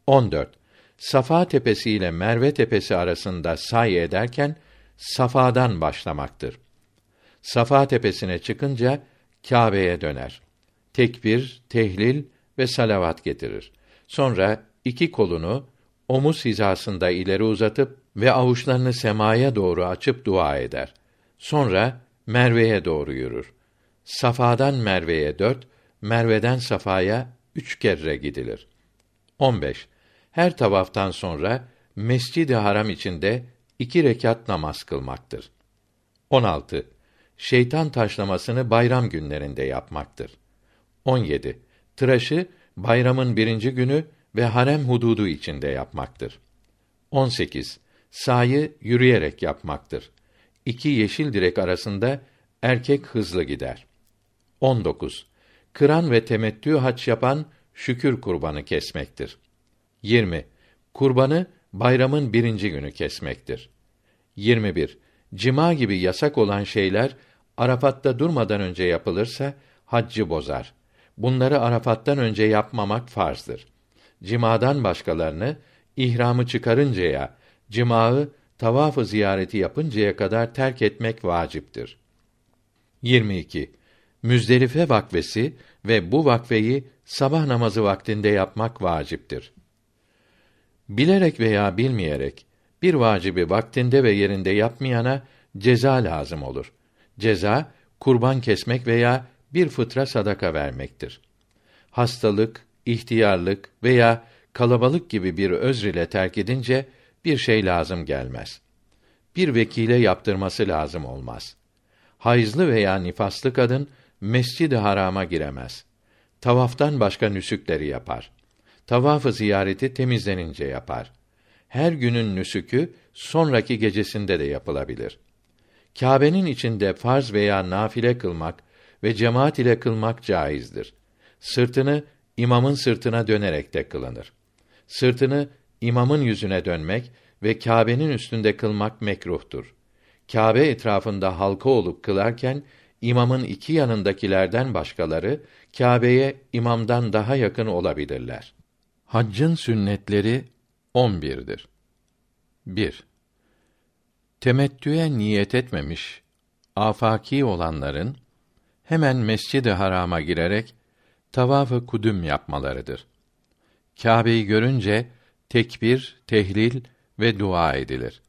14. Safa tepesi ile Merve tepesi arasında say ederken Safa'dan başlamaktır. Safa tepesine çıkınca Kâbe'ye döner. Tekbir, tehlil ve salavat getirir. Sonra iki kolunu omuz hizasında ileri uzatıp ve avuçlarını semaya doğru açıp dua eder. Sonra Merve'ye doğru yürür. Safa'dan Merve'ye dört, Merve'den Safa'ya üç kere gidilir. 15. Her tavaftan sonra Mescid-i Haram içinde iki rekat namaz kılmaktır. 16. Şeytan taşlamasını bayram günlerinde yapmaktır. 17. Tıraşı bayramın birinci günü ve harem hududu içinde yapmaktır. 18. Sayı yürüyerek yapmaktır. İki yeşil direk arasında erkek hızlı gider. 19. Kıran ve temettü haç yapan şükür kurbanı kesmektir. 20. Kurbanı bayramın birinci günü kesmektir. 21. Cima gibi yasak olan şeyler Arafat'ta durmadan önce yapılırsa haccı bozar. Bunları Arafat'tan önce yapmamak farzdır. Cimadan başkalarını ihramı çıkarıncaya, cimağı tavaf-ı ziyareti yapıncaya kadar terk etmek vaciptir. 22. Müzdelife vakfesi ve bu vakfeyi sabah namazı vaktinde yapmak vaciptir. Bilerek veya bilmeyerek bir vacibi vaktinde ve yerinde yapmayana ceza lazım olur. Ceza kurban kesmek veya bir fıtra sadaka vermektir. Hastalık, ihtiyarlık veya kalabalık gibi bir özr ile terk edince bir şey lazım gelmez. Bir vekile yaptırması lazım olmaz. Hayızlı veya nifaslı kadın Mescid-i Haram'a giremez. Tavaftan başka nüsükleri yapar. Tavafı ziyareti temizlenince yapar. Her günün nüsükü sonraki gecesinde de yapılabilir. Kâbe'nin içinde farz veya nafile kılmak ve cemaat ile kılmak caizdir. Sırtını imamın sırtına dönerek de kılınır. Sırtını imamın yüzüne dönmek ve Kâbe'nin üstünde kılmak mekruhtur. Kâbe etrafında halka olup kılarken imamın iki yanındakilerden başkaları Kâbe'ye imamdan daha yakın olabilirler. Haccın sünnetleri 11'dir. 1. Temettüye niyet etmemiş afaki olanların hemen Mescid-i Haram'a girerek tavaf-ı kudüm yapmalarıdır. Kâbe'yi görünce tekbir, tehlil ve dua edilir.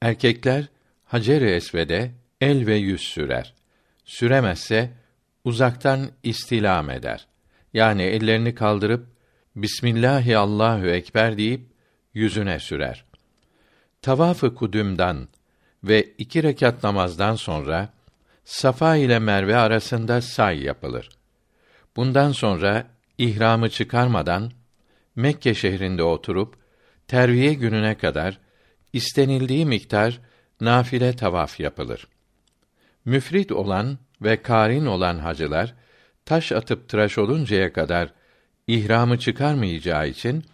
Erkekler Hacer-i Esved'e el ve yüz sürer. Süremezse uzaktan istilam eder. Yani ellerini kaldırıp Bismillahi Allahu ekber deyip yüzüne sürer. Tavaf-ı kudümden ve iki rekat namazdan sonra Safa ile Merve arasında say yapılır. Bundan sonra ihramı çıkarmadan Mekke şehrinde oturup terviye gününe kadar istenildiği miktar nafile tavaf yapılır. Müfrit olan ve karin olan hacılar taş atıp tıraş oluncaya kadar ihramı çıkarmayacağı için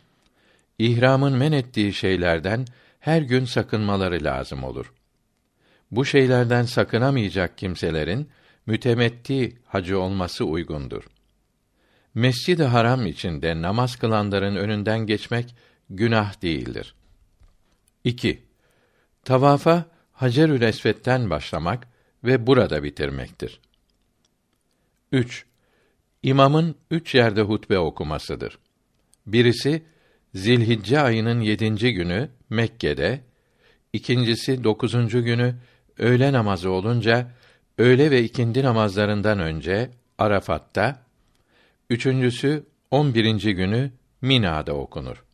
ihramın men ettiği şeylerden her gün sakınmaları lazım olur. Bu şeylerden sakınamayacak kimselerin mütemetti hacı olması uygundur. Mescid-i Haram içinde namaz kılanların önünden geçmek günah değildir. 2. Tavafa Hacerül Esved'den başlamak ve burada bitirmektir. 3. İmamın üç yerde hutbe okumasıdır. Birisi Zilhicce ayının yedinci günü Mekke'de, ikincisi dokuzuncu günü öğle namazı olunca öğle ve ikindi namazlarından önce Arafat'ta, üçüncüsü on birinci günü Mina'da okunur.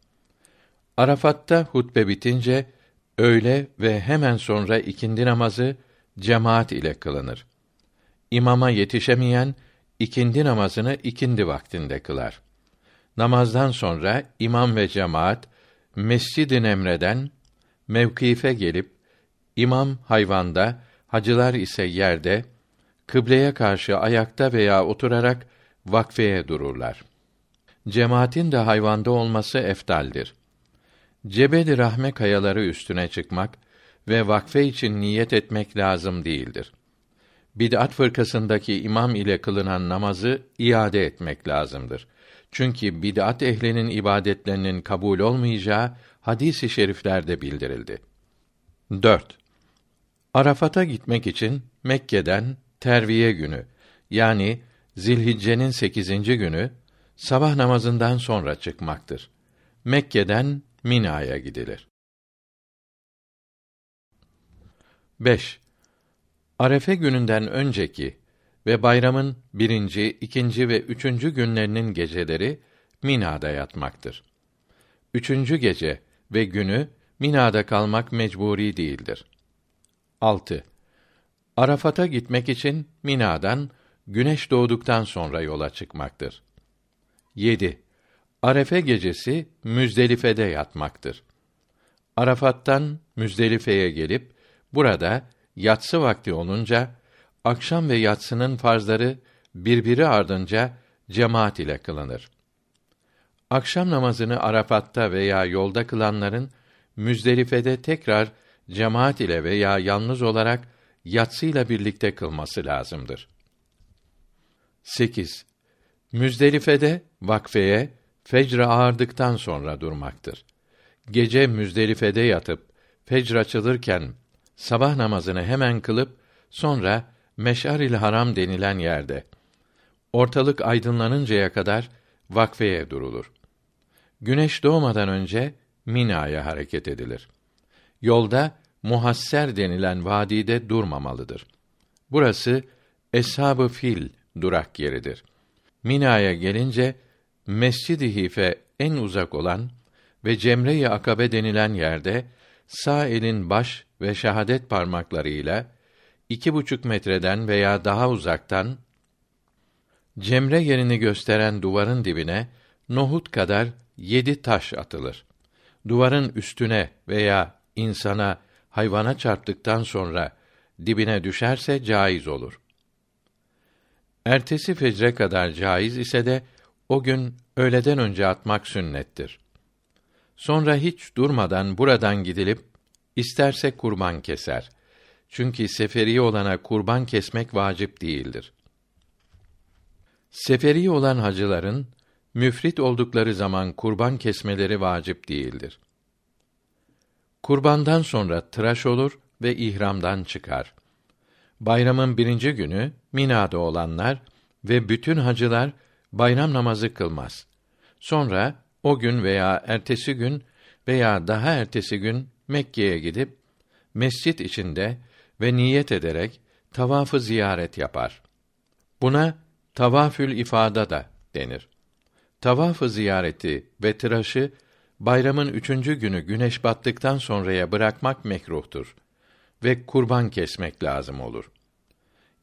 Arafat'ta hutbe bitince Öğle ve hemen sonra ikindi namazı cemaat ile kılınır. İmama yetişemeyen ikindi namazını ikindi vaktinde kılar. Namazdan sonra imam ve cemaat Mescid-i Nemre'den mevkife gelip imam hayvanda, hacılar ise yerde kıbleye karşı ayakta veya oturarak vakfeye dururlar. Cemaatin de hayvanda olması eftaldir. Cebeli rahme kayaları üstüne çıkmak ve vakfe için niyet etmek lazım değildir. Bid'at fırkasındaki imam ile kılınan namazı iade etmek lazımdır. Çünkü bid'at ehlinin ibadetlerinin kabul olmayacağı hadis-i şeriflerde bildirildi. 4. Arafat'a gitmek için Mekke'den terviye günü yani Zilhicce'nin sekizinci günü sabah namazından sonra çıkmaktır. Mekke'den Mina'ya gidilir. 5. Arefe gününden önceki ve bayramın birinci, ikinci ve üçüncü günlerinin geceleri Mina'da yatmaktır. Üçüncü gece ve günü Mina'da kalmak mecburi değildir. 6. Arafat'a gitmek için Mina'dan güneş doğduktan sonra yola çıkmaktır. 7. Arefe gecesi Müzdelife'de yatmaktır. Arafat'tan Müzdelife'ye gelip burada yatsı vakti olunca akşam ve yatsının farzları birbiri ardınca cemaat ile kılınır. Akşam namazını Arafat'ta veya yolda kılanların Müzdelife'de tekrar cemaat ile veya yalnız olarak yatsıyla birlikte kılması lazımdır. 8. Müzdelife'de vakfeye fecr ağardıktan sonra durmaktır. Gece Müzdelife'de yatıp fecr açılırken sabah namazını hemen kılıp sonra Meş'aril Haram denilen yerde ortalık aydınlanıncaya kadar vakfeye durulur. Güneş doğmadan önce Mina'ya hareket edilir. Yolda Muhasser denilen vadide durmamalıdır. Burası Eshab-ı Fil durak yeridir. Mina'ya gelince Mescid-i Hife en uzak olan ve Cemre-i Akabe denilen yerde sağ elin baş ve şehadet parmaklarıyla iki buçuk metreden veya daha uzaktan Cemre yerini gösteren duvarın dibine nohut kadar yedi taş atılır. Duvarın üstüne veya insana, hayvana çarptıktan sonra dibine düşerse caiz olur. Ertesi fecre kadar caiz ise de o gün öğleden önce atmak sünnettir. Sonra hiç durmadan buradan gidilip isterse kurban keser. Çünkü seferi olana kurban kesmek vacip değildir. Seferi olan hacıların müfrit oldukları zaman kurban kesmeleri vacip değildir. Kurbandan sonra tıraş olur ve ihramdan çıkar. Bayramın birinci günü Mina'da olanlar ve bütün hacılar bayram namazı kılmaz. Sonra o gün veya ertesi gün veya daha ertesi gün Mekke'ye gidip mescit içinde ve niyet ederek tavafı ziyaret yapar. Buna tavafül ifada da denir. Tavafı ziyareti ve tıraşı bayramın üçüncü günü güneş battıktan sonraya bırakmak mekruhtur ve kurban kesmek lazım olur.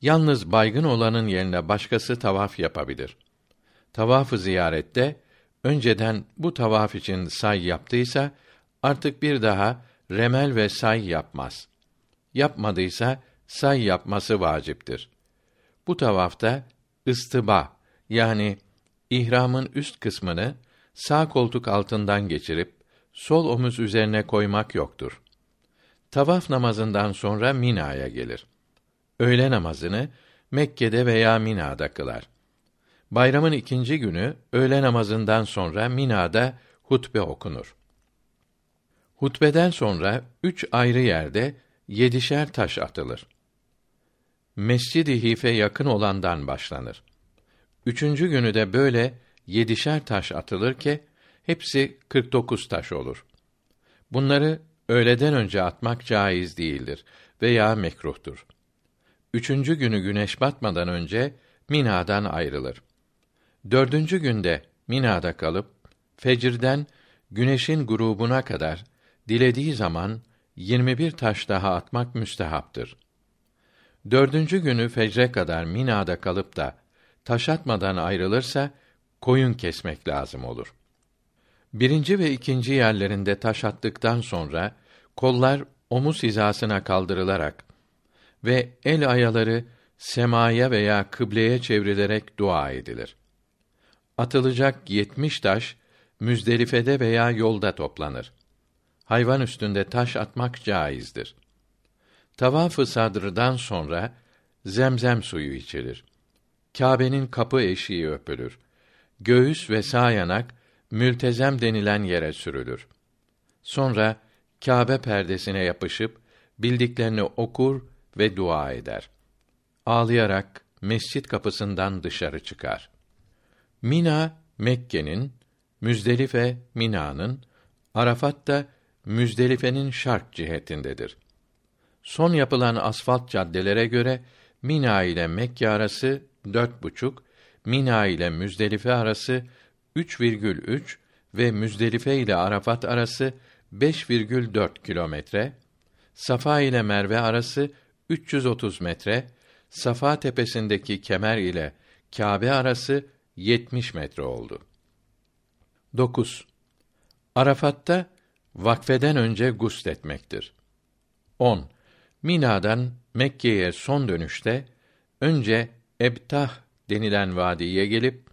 Yalnız baygın olanın yerine başkası tavaf yapabilir. Tavafı ziyarette önceden bu tavaf için say yaptıysa artık bir daha remel ve say yapmaz. Yapmadıysa say yapması vaciptir. Bu tavafta ıstıba yani ihramın üst kısmını sağ koltuk altından geçirip sol omuz üzerine koymak yoktur. Tavaf namazından sonra Mina'ya gelir. Öğle namazını Mekke'de veya Mina'da kılar. Bayramın ikinci günü öğle namazından sonra Mina'da hutbe okunur. Hutbeden sonra üç ayrı yerde yedişer taş atılır. Mescid-i Hife yakın olandan başlanır. Üçüncü günü de böyle yedişer taş atılır ki hepsi 49 taş olur. Bunları öğleden önce atmak caiz değildir veya mekruhtur. Üçüncü günü güneş batmadan önce Mina'dan ayrılır. Dördüncü günde Mina'da kalıp fecirden güneşin grubuna kadar dilediği zaman 21 taş daha atmak müstehaptır. Dördüncü günü fecre kadar Mina'da kalıp da taş atmadan ayrılırsa koyun kesmek lazım olur. Birinci ve ikinci yerlerinde taş attıktan sonra kollar omuz hizasına kaldırılarak ve el ayaları semaya veya kıbleye çevrilerek dua edilir. Atılacak yetmiş taş Müzdelife'de veya yolda toplanır. Hayvan üstünde taş atmak caizdir. Tavaf-ı sadrdan sonra zemzem suyu içilir. Kâbe'nin kapı eşiği öpülür. Göğüs ve sağ yanak mültezem denilen yere sürülür. Sonra Kâbe perdesine yapışıp bildiklerini okur ve dua eder. Ağlayarak mescit kapısından dışarı çıkar. Mina Mekke'nin, Müzdelife Mina'nın, Arafat da Müzdelife'nin şark cihetindedir. Son yapılan asfalt caddelere göre Mina ile Mekke arası dört buçuk, Mina ile Müzdelife arası 3,3 ve Müzdelife ile Arafat arası 5,4 kilometre, Safa ile Merve arası 330 metre, Safa tepesindeki kemer ile Kâbe arası 70 metre oldu. 9. Arafat'ta vakfeden önce gusletmektir. 10. Mina'dan Mekke'ye son dönüşte önce Ebtah denilen vadiye gelip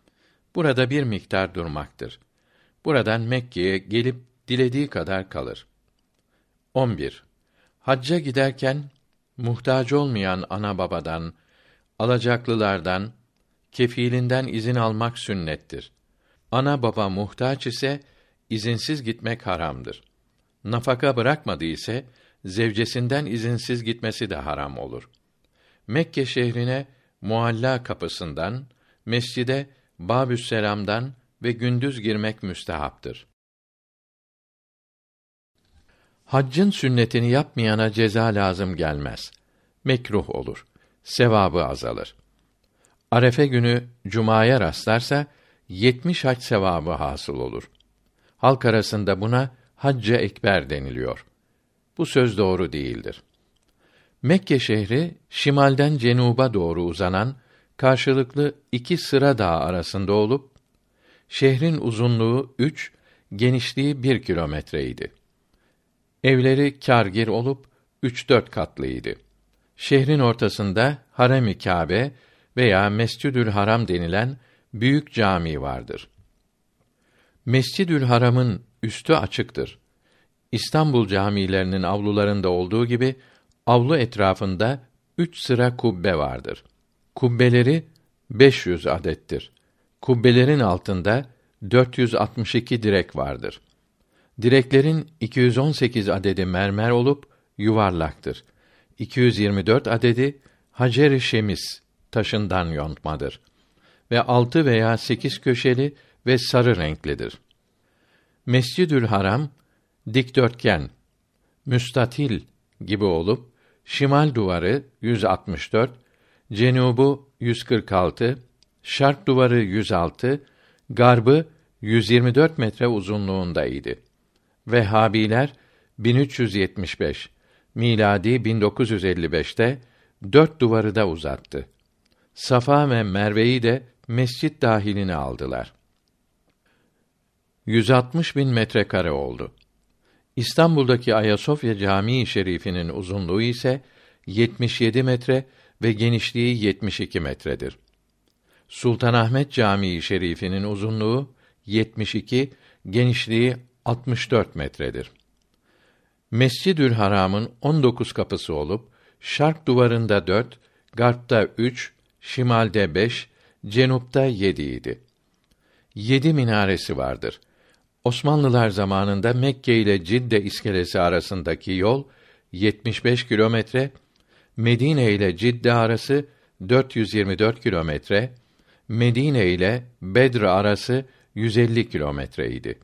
burada bir miktar durmaktır. Buradan Mekke'ye gelip dilediği kadar kalır. 11. Hacca giderken muhtaç olmayan ana babadan, alacaklılardan, kefilinden izin almak sünnettir. Ana baba muhtaç ise izinsiz gitmek haramdır. Nafaka bırakmadı ise zevcesinden izinsiz gitmesi de haram olur. Mekke şehrine Mualla kapısından, mescide Babüsselam'dan ve gündüz girmek müstehaptır. Haccın sünnetini yapmayana ceza lazım gelmez. Mekruh olur. Sevabı azalır. Arefe günü cumaya rastlarsa yetmiş hac sevabı hasıl olur. Halk arasında buna hacca ekber deniliyor. Bu söz doğru değildir. Mekke şehri şimalden cenuba doğru uzanan karşılıklı iki sıra dağ arasında olup şehrin uzunluğu üç, genişliği bir kilometreydi. Evleri kârgir olup üç dört katlıydı. Şehrin ortasında Harem-i Kâbe veya Mescidül Haram denilen büyük cami vardır. Mescidül Haram'ın üstü açıktır. İstanbul camilerinin avlularında olduğu gibi avlu etrafında üç sıra kubbe vardır. Kubbeleri 500 adettir. Kubbelerin altında 462 direk vardır. Direklerin 218 adedi mermer olup yuvarlaktır. 224 adedi hacer-i şemis taşından yontmadır ve altı veya sekiz köşeli ve sarı renklidir. Mescidül Haram dikdörtgen, müstatil gibi olup şimal duvarı 164, cenubu 146, şark duvarı 106, garbı 124 metre uzunluğundaydı. Vehhabiler 1375, miladi 1955'te dört duvarı da uzattı. Safa ve Merve'yi de mescit dahiline aldılar. 160 bin metrekare oldu. İstanbul'daki Ayasofya Camii Şerifi'nin uzunluğu ise 77 metre ve genişliği 72 metredir. Sultanahmet Camii Şerifi'nin uzunluğu 72, genişliği 64 metredir. Mescidül Haram'ın 19 kapısı olup şark duvarında 4, garpta 3, şimalde 5, cenupta 7 idi. Yedi minaresi vardır. Osmanlılar zamanında Mekke ile Cidde iskelesi arasındaki yol 75 kilometre, Medine ile Cidde arası 424 kilometre, Medine ile Bedr arası 150 kilometreydi.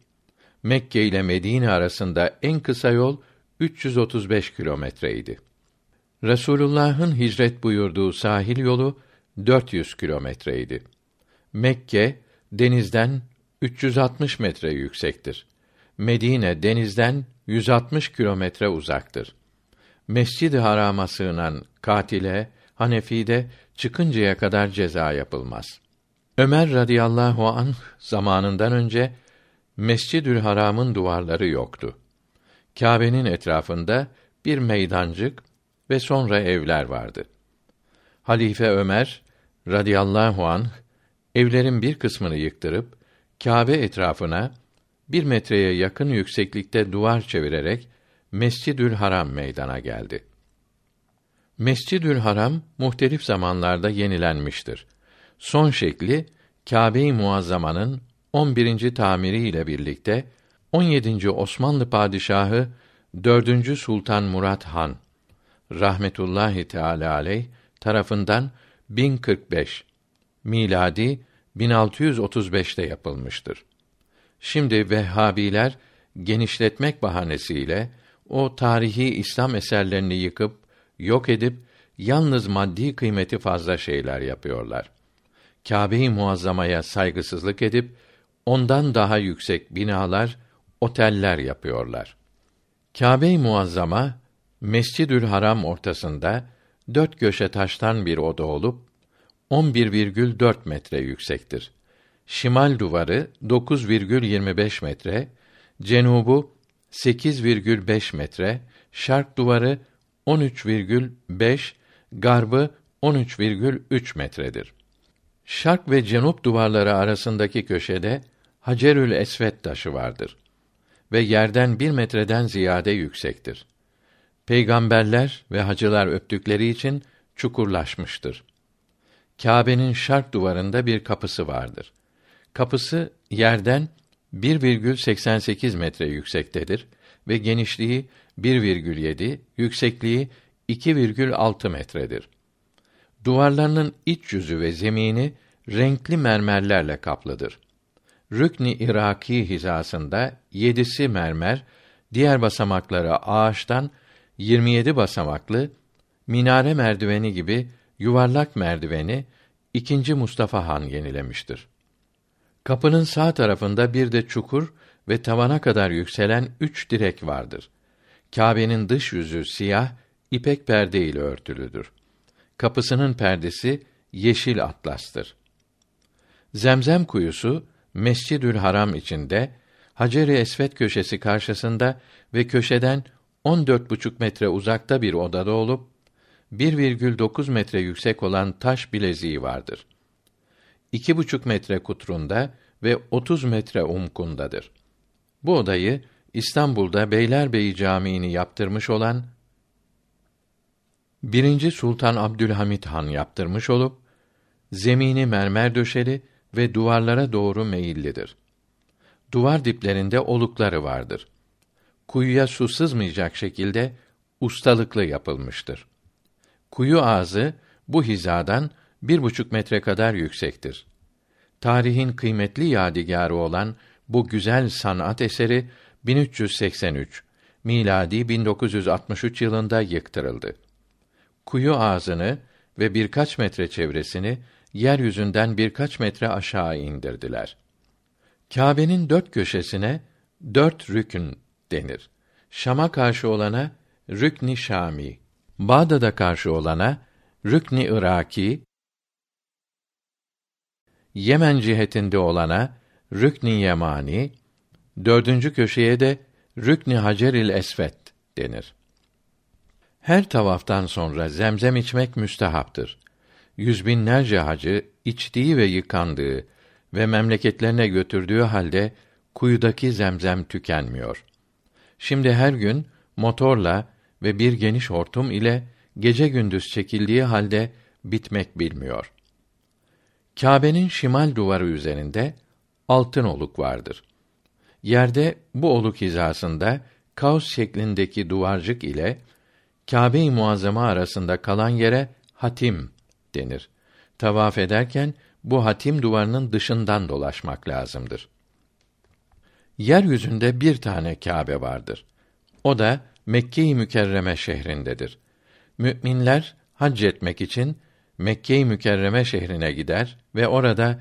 Mekke ile Medine arasında en kısa yol 335 kilometreydi. Resulullah'ın hicret buyurduğu sahil yolu 400 kilometreydi. Mekke denizden 360 metre yüksektir. Medine denizden 160 kilometre uzaktır. Mescid-i Haram'a sığınan katile Hanefi'de çıkıncaya kadar ceza yapılmaz. Ömer radıyallahu anh zamanından önce Mescidül Haram'ın duvarları yoktu. Kâbe'nin etrafında bir meydancık ve sonra evler vardı. Halife Ömer radıyallahu anh evlerin bir kısmını yıktırıp Kâbe etrafına bir metreye yakın yükseklikte duvar çevirerek Mescidül Haram meydana geldi. Mescidül Haram muhtelif zamanlarda yenilenmiştir. Son şekli Kâbe-i Muazzama'nın 11. tamiri ile birlikte 17. Osmanlı padişahı 4. Sultan Murat Han rahmetullahi teala aleyh tarafından 1045 miladi 1635'te yapılmıştır. Şimdi Vehhabiler genişletmek bahanesiyle o tarihi İslam eserlerini yıkıp yok edip yalnız maddi kıymeti fazla şeyler yapıyorlar. Kâbe-i Muazzama'ya saygısızlık edip ondan daha yüksek binalar, oteller yapıyorlar. Kâbe-i Muazzama Mescidül Haram ortasında dört köşe taştan bir oda olup 11,4 metre yüksektir. Şimal duvarı 9,25 metre, cenubu 8,5 metre, şark duvarı 13,5, garbı 13,3 metredir. Şark ve cenup duvarları arasındaki köşede Hacerül Esvet taşı vardır ve yerden bir metreden ziyade yüksektir. Peygamberler ve hacılar öptükleri için çukurlaşmıştır. Kâbe'nin şark duvarında bir kapısı vardır. Kapısı yerden 1,88 metre yüksektedir ve genişliği 1,7, yüksekliği 2,6 metredir. Duvarlarının iç yüzü ve zemini renkli mermerlerle kaplıdır. Rükni Iraki hizasında yedisi mermer, diğer basamakları ağaçtan 27 basamaklı minare merdiveni gibi yuvarlak merdiveni ikinci Mustafa Han yenilemiştir. Kapının sağ tarafında bir de çukur ve tavana kadar yükselen üç direk vardır. Kâbe'nin dış yüzü siyah, ipek perde ile örtülüdür. Kapısının perdesi yeşil atlastır. Zemzem kuyusu Mescidül Haram içinde Hacer-i Esvet köşesi karşısında ve köşeden 14,5 metre uzakta bir odada olup 1,9 metre yüksek olan taş bileziği vardır. 2,5 metre kutrunda ve 30 metre umkundadır. Bu odayı İstanbul'da Beylerbeyi Camii'ni yaptırmış olan 1. Sultan Abdülhamit Han yaptırmış olup zemini mermer döşeli ve duvarlara doğru meyillidir. Duvar diplerinde olukları vardır. Kuyuya su sızmayacak şekilde ustalıklı yapılmıştır. Kuyu ağzı bu hizadan bir buçuk metre kadar yüksektir. Tarihin kıymetli yadigarı olan bu güzel sanat eseri 1383 miladi 1963 yılında yıktırıldı. Kuyu ağzını ve birkaç metre çevresini yeryüzünden birkaç metre aşağı indirdiler. Kâbe'nin dört köşesine dört rükün denir. Şam'a karşı olana Rükni Şami, Bağdat'a karşı olana Rükni Iraki, Yemen cihetinde olana Rükni Yemani, dördüncü köşeye de Rükni Haceril Esvet denir. Her tavaftan sonra zemzem içmek müstehaptır. Yüz binlerce hacı içtiği ve yıkandığı ve memleketlerine götürdüğü halde kuyudaki zemzem tükenmiyor. Şimdi her gün motorla ve bir geniş hortum ile gece gündüz çekildiği halde bitmek bilmiyor. Kâbe'nin şimal duvarı üzerinde altın oluk vardır. Yerde bu oluk hizasında kaos şeklindeki duvarcık ile Kâbe-i Muazzama arasında kalan yere hatim denir. Tavaf ederken bu hatim duvarının dışından dolaşmak lazımdır. Yeryüzünde bir tane Kâbe vardır. O da Mekke-i Mükerreme şehrindedir. Müminler hac etmek için Mekke-i Mükerreme şehrine gider ve orada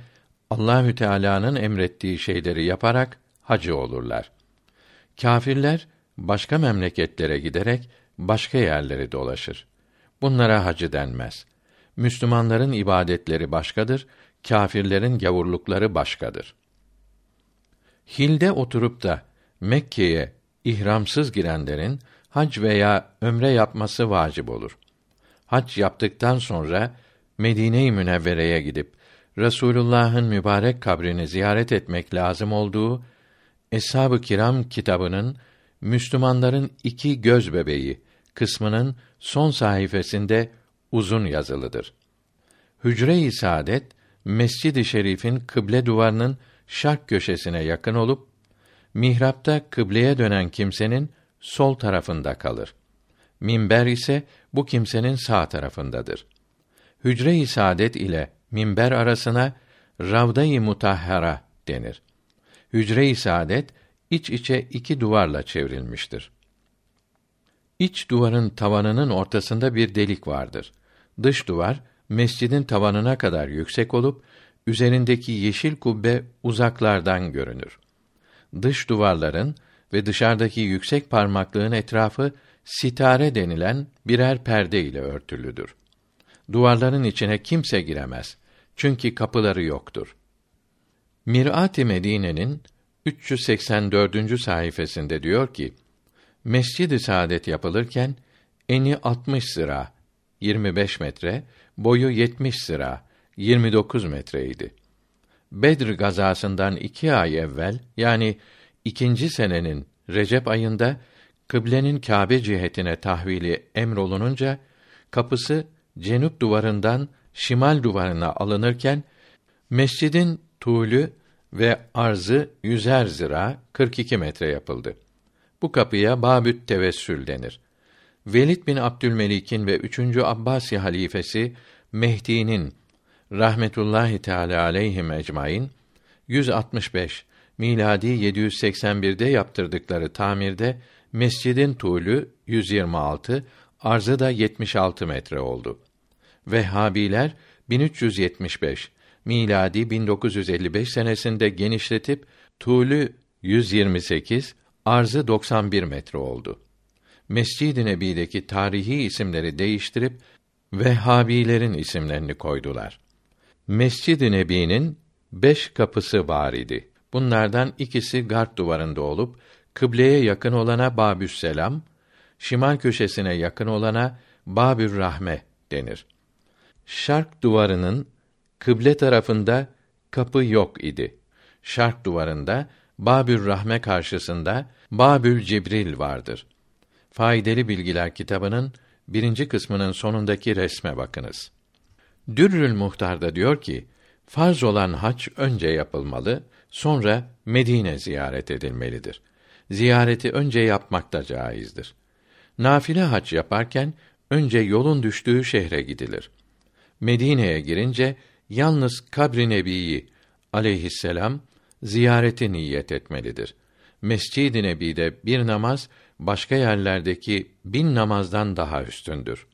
Allahü Teala'nın emrettiği şeyleri yaparak hacı olurlar. Kâfirler başka memleketlere giderek başka yerleri dolaşır. Bunlara hacı denmez. Müslümanların ibadetleri başkadır, kâfirlerin gavurlukları başkadır. Hilde oturup da Mekke'ye ihramsız girenlerin hac veya ömre yapması vacip olur. Hac yaptıktan sonra Medine-i Münevvere'ye gidip Resulullah'ın mübarek kabrini ziyaret etmek lazım olduğu Eshab-ı Kiram kitabının Müslümanların iki göz bebeği kısmının son sayfasında uzun yazılıdır. Hücre-i Saadet Mescid-i Şerif'in kıble duvarının şark köşesine yakın olup mihrapta kıbleye dönen kimsenin sol tarafında kalır. Minber ise bu kimsenin sağ tarafındadır. Hücre-i Saadet ile minber arasına Ravda-i Mutahhara denir. Hücre-i Saadet iç içe iki duvarla çevrilmiştir. İç duvarın tavanının ortasında bir delik vardır. Dış duvar mescidin tavanına kadar yüksek olup üzerindeki yeşil kubbe uzaklardan görünür. Dış duvarların ve dışarıdaki yüksek parmaklığın etrafı sitare denilen birer perde ile örtülüdür. Duvarların içine kimse giremez. Çünkü kapıları yoktur. Mirat-ı Medine'nin 384. sayfasında diyor ki: Mescid-i Saadet yapılırken eni 60 sıra 25 metre, boyu 70 sıra 29 metreydi. Bedr gazasından iki ay evvel yani ikinci senenin Recep ayında kıblenin Kâbe cihetine tahvili emrolununca kapısı cenup duvarından şimal duvarına alınırken mescidin tuğlü ve arzı yüzer zira 42 metre yapıldı. Bu kapıya Babüt Tevessül denir. Velid bin Abdülmelik'in ve 3. Abbasi halifesi Mehdi'nin rahmetullahi teala aleyhim ecmaîn 165 miladi 781'de yaptırdıkları tamirde mescidin tuğlü 126, arzı da 76 metre oldu. Vehhabiler 1375 miladi 1955 senesinde genişletip tuğlü 128, arzı 91 metre oldu. Mescid-i Nebi'deki tarihi isimleri değiştirip Vehhabilerin isimlerini koydular. Mescid-i Nebi'nin beş kapısı var idi. Bunlardan ikisi gard duvarında olup kıbleye yakın olana Babüs Selam, şimal köşesine yakın olana Babür Rahme denir. Şark duvarının kıble tarafında kapı yok idi. Şark duvarında Babür Rahme karşısında Babül Cibril vardır. Faydalı Bilgiler kitabının birinci kısmının sonundaki resme bakınız. Dürrül Muhtar'da diyor ki, farz olan hac önce yapılmalı, sonra Medine ziyaret edilmelidir. Ziyareti önce yapmak da caizdir. Nafile hac yaparken önce yolun düştüğü şehre gidilir. Medine'ye girince yalnız kabri nebiyi aleyhisselam ziyareti niyet etmelidir. Mescid-i Nebi'de bir namaz başka yerlerdeki bin namazdan daha üstündür.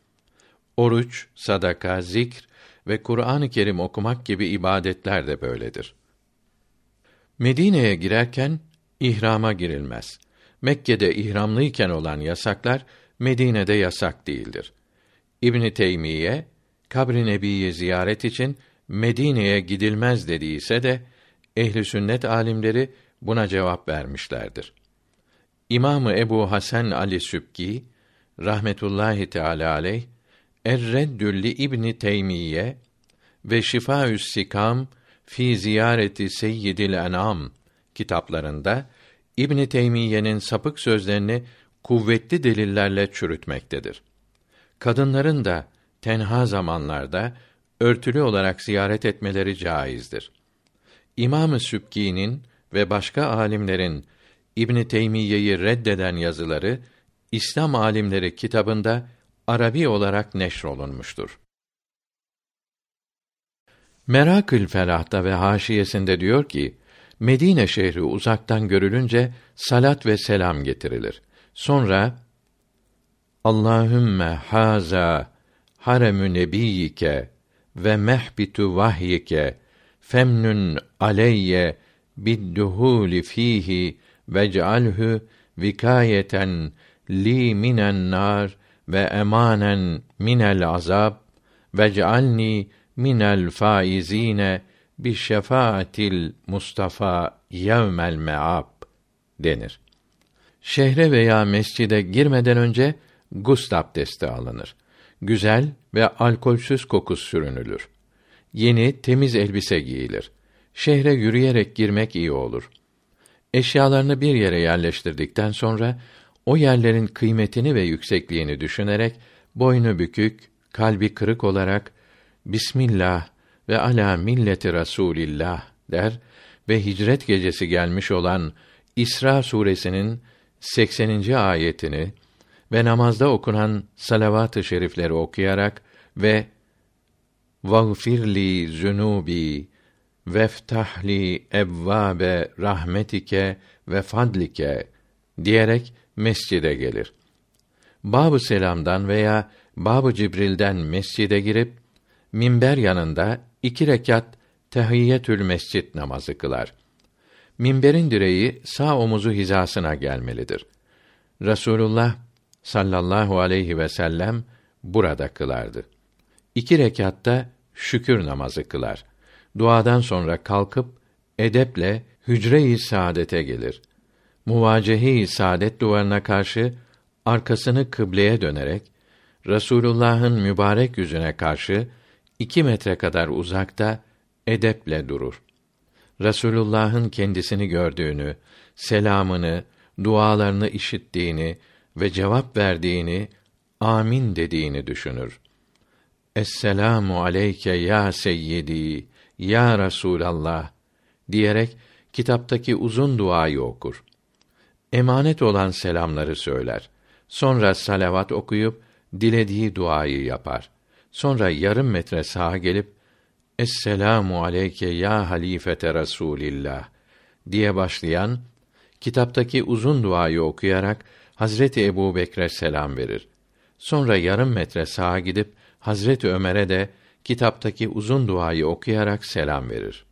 Oruç, sadaka, zikr ve Kur'an-ı Kerim okumak gibi ibadetler de böyledir. Medine'ye girerken ihrama girilmez. Mekke'de ihramlıyken olan yasaklar Medine'de yasak değildir. İbn Teymiye kabri nebiyi ziyaret için Medine'ye gidilmez dediyse de ehli sünnet alimleri buna cevap vermişlerdir. İmamı Ebu Hasan Ali Sübki rahmetullahi teala aleyh Er-Reddülli İbni Teymiye ve Şifaü's Sikam fi ziyareti Seyyidil Enam kitaplarında İbn Teymiye'nin sapık sözlerini kuvvetli delillerle çürütmektedir. Kadınların da tenha zamanlarda örtülü olarak ziyaret etmeleri caizdir. İmam-ı Sübki'nin ve başka alimlerin İbn Teymiye'yi reddeden yazıları İslam alimleri kitabında Arabi olarak neşrolunmuştur. Merakül Felah'ta ve haşiyesinde diyor ki, Medine şehri uzaktan görülünce salat ve selam getirilir. Sonra Allahümme haza haremü nebiyike ve mehbitu vahyike femnun aleyye bidduhuli fihi vec'alhu vikayeten li minen nar ve emanen minel azab ve cealni minel faizine bi şefaatil Mustafa yevmel me'ab denir. Şehre veya mescide girmeden önce gusl abdesti alınır. Güzel ve alkolsüz koku sürünülür. Yeni, temiz elbise giyilir. Şehre yürüyerek girmek iyi olur. Eşyalarını bir yere yerleştirdikten sonra o yerlerin kıymetini ve yüksekliğini düşünerek boynu bükük, kalbi kırık olarak Bismillah ve ala milleti Rasulillah der ve hicret gecesi gelmiş olan İsra suresinin 80. ayetini ve namazda okunan salavat-ı şerifleri okuyarak ve "Vagfirli zunubi veftahli evvabe rahmetike ve fadlike" diyerek mescide gelir. Bab-ı Selam'dan veya Bab-ı Cibril'den mescide girip minber yanında iki rekat tehiyyetül mescit namazı kılar. Minberin direği sağ omuzu hizasına gelmelidir. Resulullah sallallahu aleyhi ve sellem burada kılardı. İki rekatta şükür namazı kılar. Duadan sonra kalkıp edeple hücre-i saadete gelir. Muvacehe-i saadet duvarına karşı arkasını kıbleye dönerek Resulullah'ın mübarek yüzüne karşı iki metre kadar uzakta edeple durur. Resulullah'ın kendisini gördüğünü, selamını, dualarını işittiğini ve cevap verdiğini, amin dediğini düşünür. Esselamu aleyke ya seyyidi, ya Resulallah diyerek kitaptaki uzun duayı okur. Emanet olan selamları söyler. Sonra salavat okuyup dilediği duayı yapar. Sonra yarım metre sağa gelip Esselamu aleyke ya halifete Rasulillah diye başlayan kitaptaki uzun duayı okuyarak Hazreti Ebu Bekre selam verir. Sonra yarım metre sağa gidip Hazreti Ömer'e de kitaptaki uzun duayı okuyarak selam verir.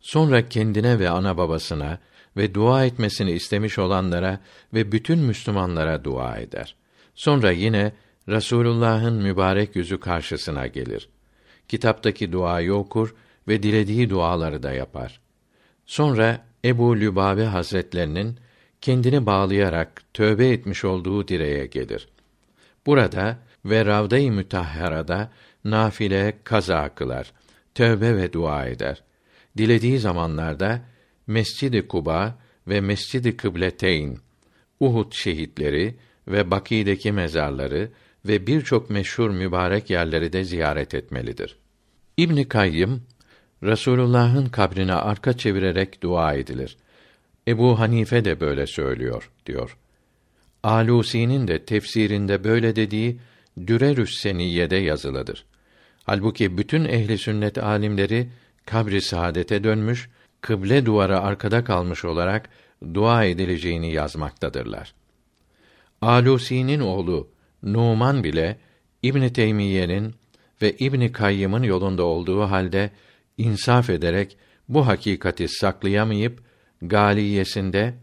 Sonra kendine ve ana babasına ve dua etmesini istemiş olanlara ve bütün Müslümanlara dua eder. Sonra yine Rasulullah'ın mübarek yüzü karşısına gelir. Kitaptaki duayı okur ve dilediği duaları da yapar. Sonra Ebu Lübabe Hazretlerinin kendini bağlayarak tövbe etmiş olduğu direğe gelir. Burada ve Ravda-i Mütahhara'da nafile kaza kılar. Tövbe ve dua eder. Dilediği zamanlarda Mescid-i Kuba ve Mescid-i Kıbleteyn, Uhud şehitleri ve Bakî'deki mezarları ve birçok meşhur mübarek yerleri de ziyaret etmelidir. İbn Kayyım Resulullah'ın kabrine arka çevirerek dua edilir. Ebu Hanife de böyle söylüyor diyor. Alusi'nin de tefsirinde böyle dediği Dürerüs Seniyye'de yazılıdır. Halbuki bütün ehli sünnet alimleri kabri saadete dönmüş, kıble duvarı arkada kalmış olarak dua edileceğini yazmaktadırlar. Alusi'nin oğlu Numan bile İbn Teymiyye'nin ve İbn Kayyım'ın yolunda olduğu halde insaf ederek bu hakikati saklayamayıp galiyesinde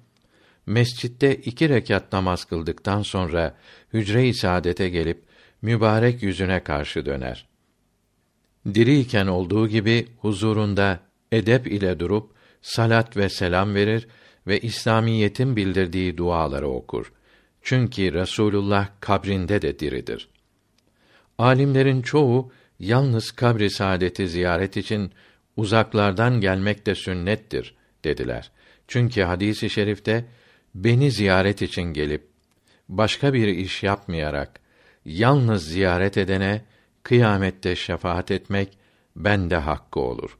mescitte iki rekat namaz kıldıktan sonra hücre-i saadete gelip mübarek yüzüne karşı döner. Diriyken olduğu gibi huzurunda edep ile durup salat ve selam verir ve İslamiyetin bildirdiği duaları okur. Çünkü Resulullah kabrinde de diridir. Alimlerin çoğu yalnız kabri saadeti ziyaret için uzaklardan gelmek de sünnettir dediler. Çünkü hadisi i şerifte beni ziyaret için gelip başka bir iş yapmayarak yalnız ziyaret edene kıyamette şefaat etmek bende hakkı olur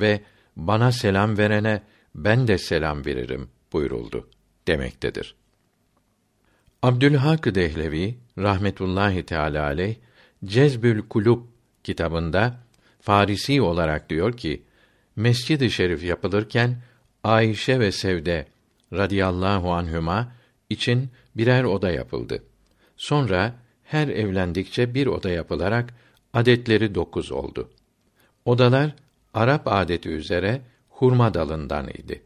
ve bana selam verene ben de selam veririm buyuruldu demektedir. Abdülhak Dehlevi rahmetullahi teala aleyh Cezbül Kulub kitabında Farisi olarak diyor ki Mescid-i Şerif yapılırken Ayşe ve Sevde radıyallahu anhüma için birer oda yapıldı. Sonra her evlendikçe bir oda yapılarak adetleri dokuz oldu. Odalar Arap adeti üzere hurma dalından idi.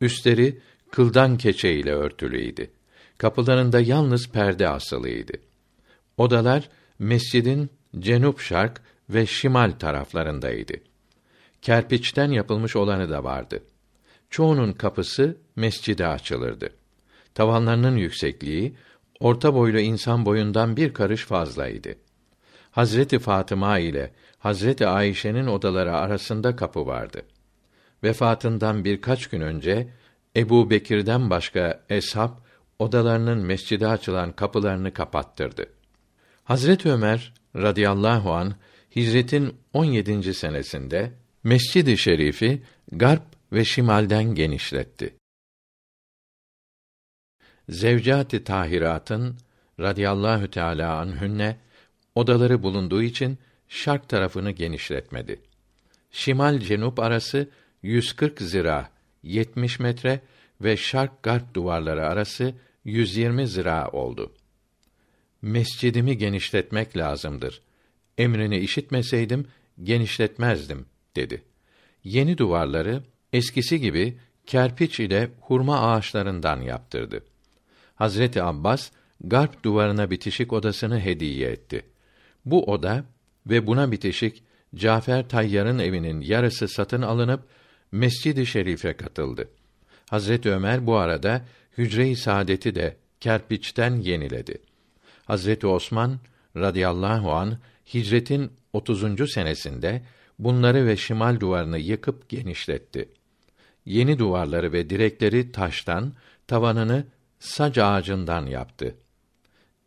Üstleri kıldan keçe ile örtülüydü. Kapılarında yalnız perde asılıydı. Odalar mescidin cenup şark ve şimal taraflarındaydı. Kerpiçten yapılmış olanı da vardı. Çoğunun kapısı mescide açılırdı. Tavanlarının yüksekliği orta boylu insan boyundan bir karış fazlaydı. Hazreti Fatıma ile Hazreti Ayşe'nin odaları arasında kapı vardı. Vefatından birkaç gün önce Ebu Bekir'den başka eshab odalarının mescide açılan kapılarını kapattırdı. Hazret Ömer radıyallahu an hicretin 17. senesinde Mescid-i Şerif'i garp ve şimalden genişletti. Zevcat-ı Tahirat'ın radıyallahu teala anhünne odaları bulunduğu için şark tarafını genişletmedi. Şimal cenup arası 140 zira 70 metre ve şark garp duvarları arası 120 zira oldu. Mescidimi genişletmek lazımdır. Emrini işitmeseydim genişletmezdim dedi. Yeni duvarları eskisi gibi kerpiç ile hurma ağaçlarından yaptırdı. Hazreti Abbas garp duvarına bitişik odasını hediye etti. Bu oda ve buna bitişik Cafer Tayyar'ın evinin yarısı satın alınıp Mescid-i Şerif'e katıldı. Hazret Ömer bu arada hücre-i saadeti de kerpiçten yeniledi. Hazreti Osman radıyallahu an hicretin 30. senesinde bunları ve şimal duvarını yıkıp genişletti. Yeni duvarları ve direkleri taştan, tavanını sac ağacından yaptı.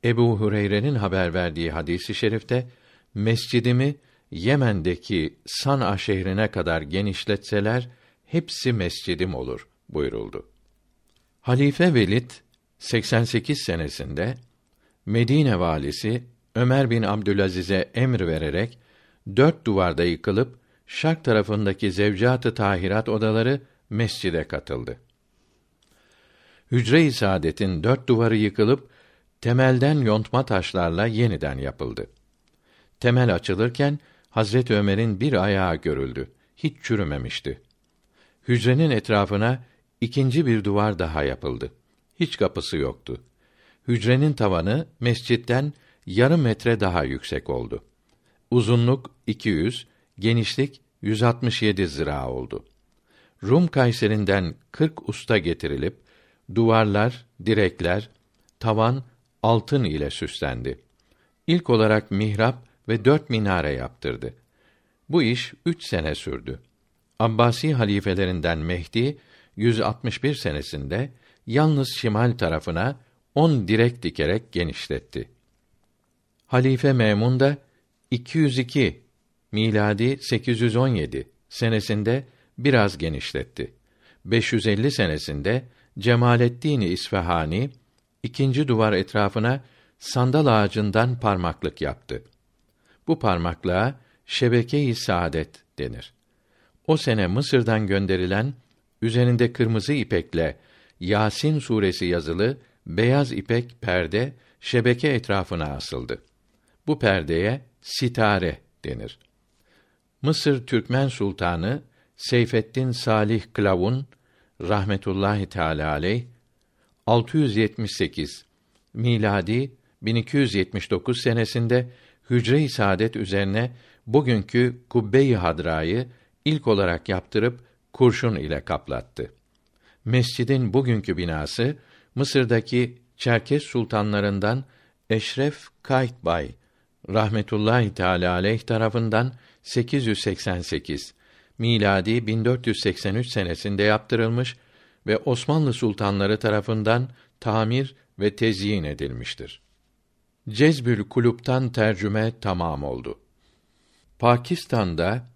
Ebu Hureyre'nin haber verdiği hadisi şerifte mescidimi Yemen'deki San'a şehrine kadar genişletseler hepsi mescidim olur buyuruldu. Halife Velid 88 senesinde Medine valisi Ömer bin Abdülaziz'e emir vererek dört duvarda yıkılıp şark tarafındaki zevcat-ı tahirat odaları mescide katıldı. Hücre-i Saadet'in dört duvarı yıkılıp temelden yontma taşlarla yeniden yapıldı. Temel açılırken Hazret Ömer'in bir ayağı görüldü. Hiç çürümemişti. Hücrenin etrafına ikinci bir duvar daha yapıldı. Hiç kapısı yoktu. Hücrenin tavanı mescitten yarım metre daha yüksek oldu. Uzunluk 200, genişlik 167 zira oldu. Rum Kayserinden 40 usta getirilip duvarlar, direkler, tavan altın ile süslendi. İlk olarak mihrap ve dört minare yaptırdı. Bu iş üç sene sürdü. Abbasi halifelerinden Mehdi 161 senesinde yalnız şimal tarafına on direk dikerek genişletti. Halife Memun da 202 miladi 817 senesinde biraz genişletti. 550 senesinde Cemalettin İsfahani ikinci duvar etrafına sandal ağacından parmaklık yaptı. Bu parmaklığa şebeke-i saadet denir. O sene Mısır'dan gönderilen üzerinde kırmızı ipekle Yasin suresi yazılı beyaz ipek perde şebeke etrafına asıldı. Bu perdeye sitare denir. Mısır Türkmen Sultanı Seyfettin Salih Klavun rahmetullahi teala aleyh 678 miladi 1279 senesinde Hücre-i Saadet üzerine bugünkü Kubbe-i Hadra'yı ilk olarak yaptırıp kurşun ile kaplattı. Mescidin bugünkü binası Mısır'daki Çerkes sultanlarından Eşref Kaytbay rahmetullahi teala aleyh tarafından 888 miladi 1483 senesinde yaptırılmış ve Osmanlı sultanları tarafından tamir ve tezyin edilmiştir. Cezbül Kulup'tan tercüme tamam oldu. Pakistan'da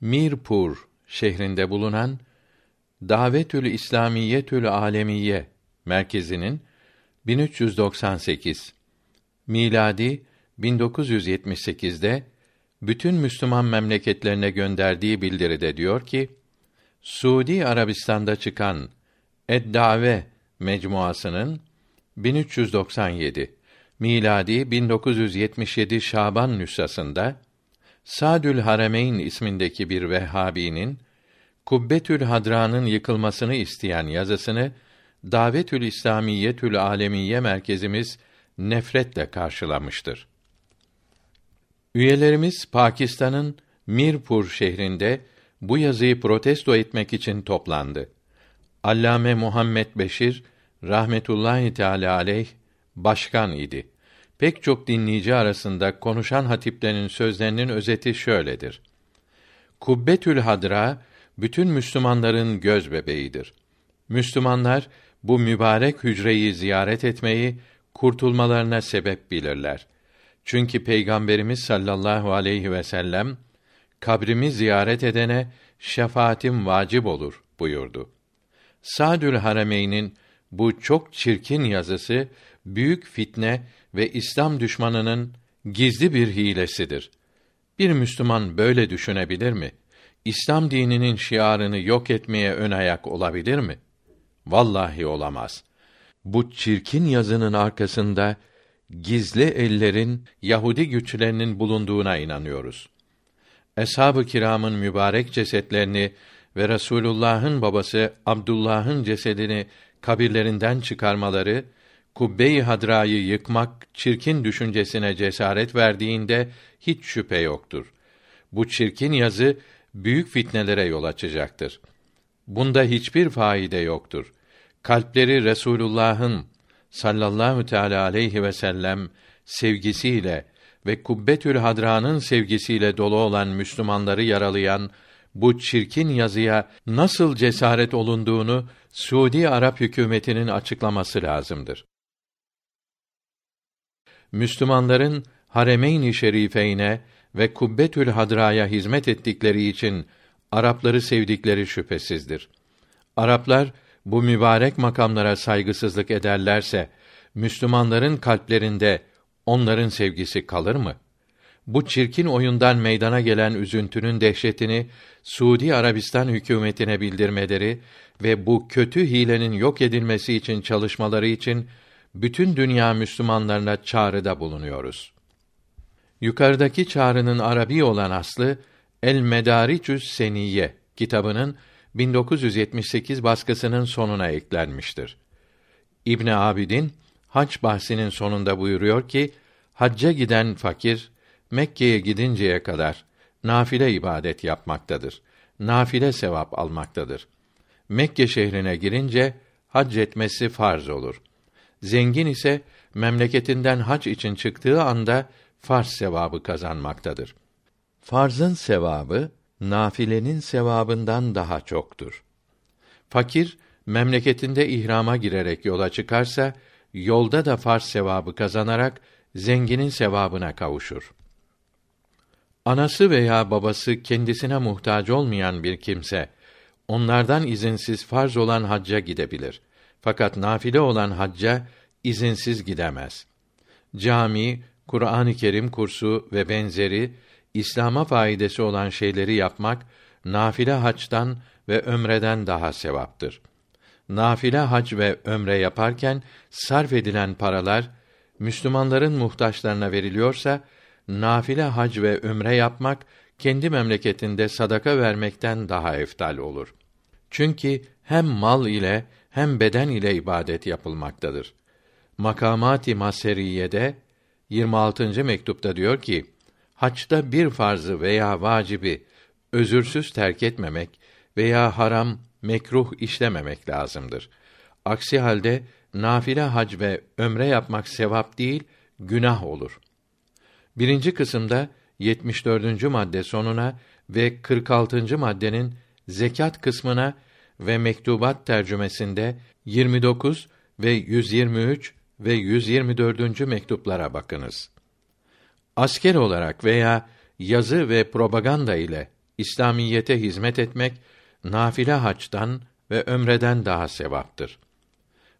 Mirpur şehrinde bulunan Davetül İslamiyetül Alemiye merkezinin 1398 miladi 1978'de bütün Müslüman memleketlerine gönderdiği bildiride diyor ki: Suudi Arabistan'da çıkan Eddave mecmuasının 1397 miladi 1977 Şaban nüshasında Sadül Haremeyn ismindeki bir Vehhabinin Kubbetül Hadra'nın yıkılmasını isteyen yazısını Davetül İslamiyetül Alemiye merkezimiz nefretle karşılamıştır. Üyelerimiz Pakistan'ın Mirpur şehrinde bu yazıyı protesto etmek için toplandı. Allame Muhammed Beşir rahmetullahi teala aleyh başkan idi. Pek çok dinleyici arasında konuşan hatiplerin sözlerinin özeti şöyledir. Kubbetül Hadra bütün Müslümanların göz bebeğidir. Müslümanlar bu mübarek hücreyi ziyaret etmeyi kurtulmalarına sebep bilirler. Çünkü Peygamberimiz sallallahu aleyhi ve sellem kabrimi ziyaret edene şefaatim vacip olur buyurdu. Sadül Harameyn'in bu çok çirkin yazısı büyük fitne ve İslam düşmanının gizli bir hilesidir. Bir Müslüman böyle düşünebilir mi? İslam dininin şiarını yok etmeye ön ayak olabilir mi? Vallahi olamaz. Bu çirkin yazının arkasında gizli ellerin Yahudi güçlerinin bulunduğuna inanıyoruz. Eshab-ı kiramın mübarek cesetlerini ve Resulullah'ın babası Abdullah'ın cesedini kabirlerinden çıkarmaları kubbe-i hadrayı yıkmak çirkin düşüncesine cesaret verdiğinde hiç şüphe yoktur. Bu çirkin yazı büyük fitnelere yol açacaktır. Bunda hiçbir faide yoktur. Kalpleri Resulullah'ın sallallahu teala aleyhi ve sellem sevgisiyle ve Kubbetül Hadra'nın sevgisiyle dolu olan Müslümanları yaralayan bu çirkin yazıya nasıl cesaret olunduğunu Suudi Arap hükümetinin açıklaması lazımdır. Müslümanların Haremeyn-i Şerifeyne ve Kubbetül Hadra'ya hizmet ettikleri için Arapları sevdikleri şüphesizdir. Araplar bu mübarek makamlara saygısızlık ederlerse Müslümanların kalplerinde onların sevgisi kalır mı? Bu çirkin oyundan meydana gelen üzüntünün dehşetini Suudi Arabistan hükümetine bildirmeleri ve bu kötü hilenin yok edilmesi için çalışmaları için bütün dünya Müslümanlarına çağrıda bulunuyoruz. Yukarıdaki çağrının Arabi olan aslı El Medaricü's Seniye kitabının 1978 baskısının sonuna eklenmiştir. İbn Abidin hac bahsinin sonunda buyuruyor ki hacca giden fakir Mekke'ye gidinceye kadar nafile ibadet yapmaktadır. Nafile sevap almaktadır. Mekke şehrine girince hac etmesi farz olur. Zengin ise memleketinden hac için çıktığı anda farz sevabı kazanmaktadır. Farzın sevabı nafilenin sevabından daha çoktur. Fakir memleketinde ihrama girerek yola çıkarsa yolda da farz sevabı kazanarak zenginin sevabına kavuşur. Anası veya babası kendisine muhtaç olmayan bir kimse onlardan izinsiz farz olan hacca gidebilir. Fakat nafile olan hacca izinsiz gidemez. Cami, Kur'an-ı Kerim kursu ve benzeri İslam'a faydası olan şeyleri yapmak nafile haçtan ve ömreden daha sevaptır. Nafile hac ve ömre yaparken sarf edilen paralar Müslümanların muhtaçlarına veriliyorsa nafile hac ve ömre yapmak kendi memleketinde sadaka vermekten daha eftal olur. Çünkü hem mal ile hem beden ile ibadet yapılmaktadır. Makamat-ı Maseriyede 26. mektupta diyor ki: Haçta bir farzı veya vacibi özürsüz terk etmemek veya haram, mekruh işlememek lazımdır. Aksi halde nafile hac ve ömre yapmak sevap değil, günah olur. Birinci kısımda 74. madde sonuna ve 46. maddenin zekat kısmına ve mektubat tercümesinde 29 ve 123 ve 124. mektuplara bakınız. Asker olarak veya yazı ve propaganda ile İslamiyete hizmet etmek nafile haçtan ve ömreden daha sevaptır.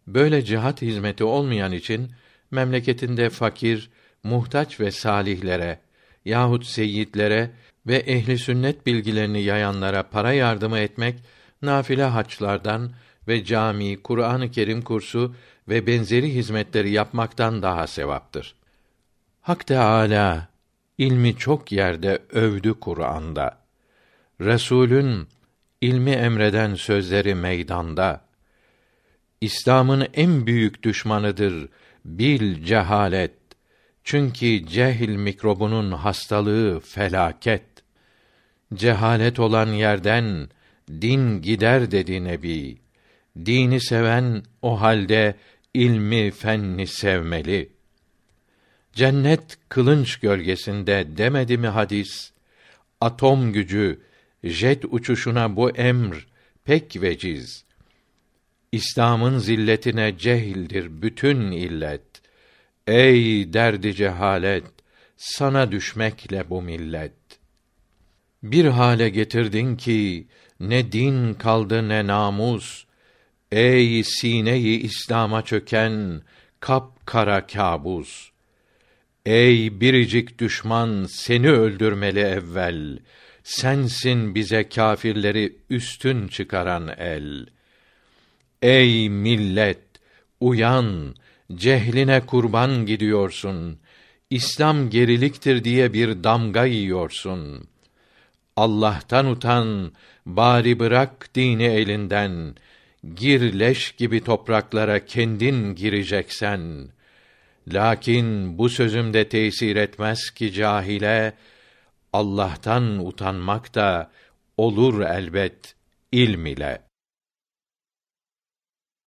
Böyle cihat hizmeti olmayan için memleketinde fakir, muhtaç ve salihlere yahut seyyidlere ve ehli sünnet bilgilerini yayanlara para yardımı etmek nafile haçlardan ve cami, Kur'an-ı Kerim kursu ve benzeri hizmetleri yapmaktan daha sevaptır. Hak Teâlâ, ilmi çok yerde övdü Kur'an'da. Resulün ilmi emreden sözleri meydanda. İslam'ın en büyük düşmanıdır bil cehalet. Çünkü cehil mikrobunun hastalığı felaket. Cehalet olan yerden din gider dedi Nebi. Dini seven o halde ilmi fenni sevmeli. Cennet kılınç gölgesinde demedi mi hadis? Atom gücü, jet uçuşuna bu emr pek veciz. İslam'ın zilletine cehildir bütün illet. Ey derdi cehalet, sana düşmekle bu millet. Bir hale getirdin ki ne din kaldı ne namus. Ey sineyi İslam'a çöken kap kara kabus. Ey biricik düşman seni öldürmeli evvel. Sensin bize kâfirleri üstün çıkaran el. Ey millet, uyan, cehline kurban gidiyorsun. İslam geriliktir diye bir damga yiyorsun. Allah'tan utan, bari bırak dini elinden. Gir leş gibi topraklara kendin gireceksen. Lakin bu sözümde tesir etmez ki cahile, Allah'tan utanmak da olur elbet ilm ile.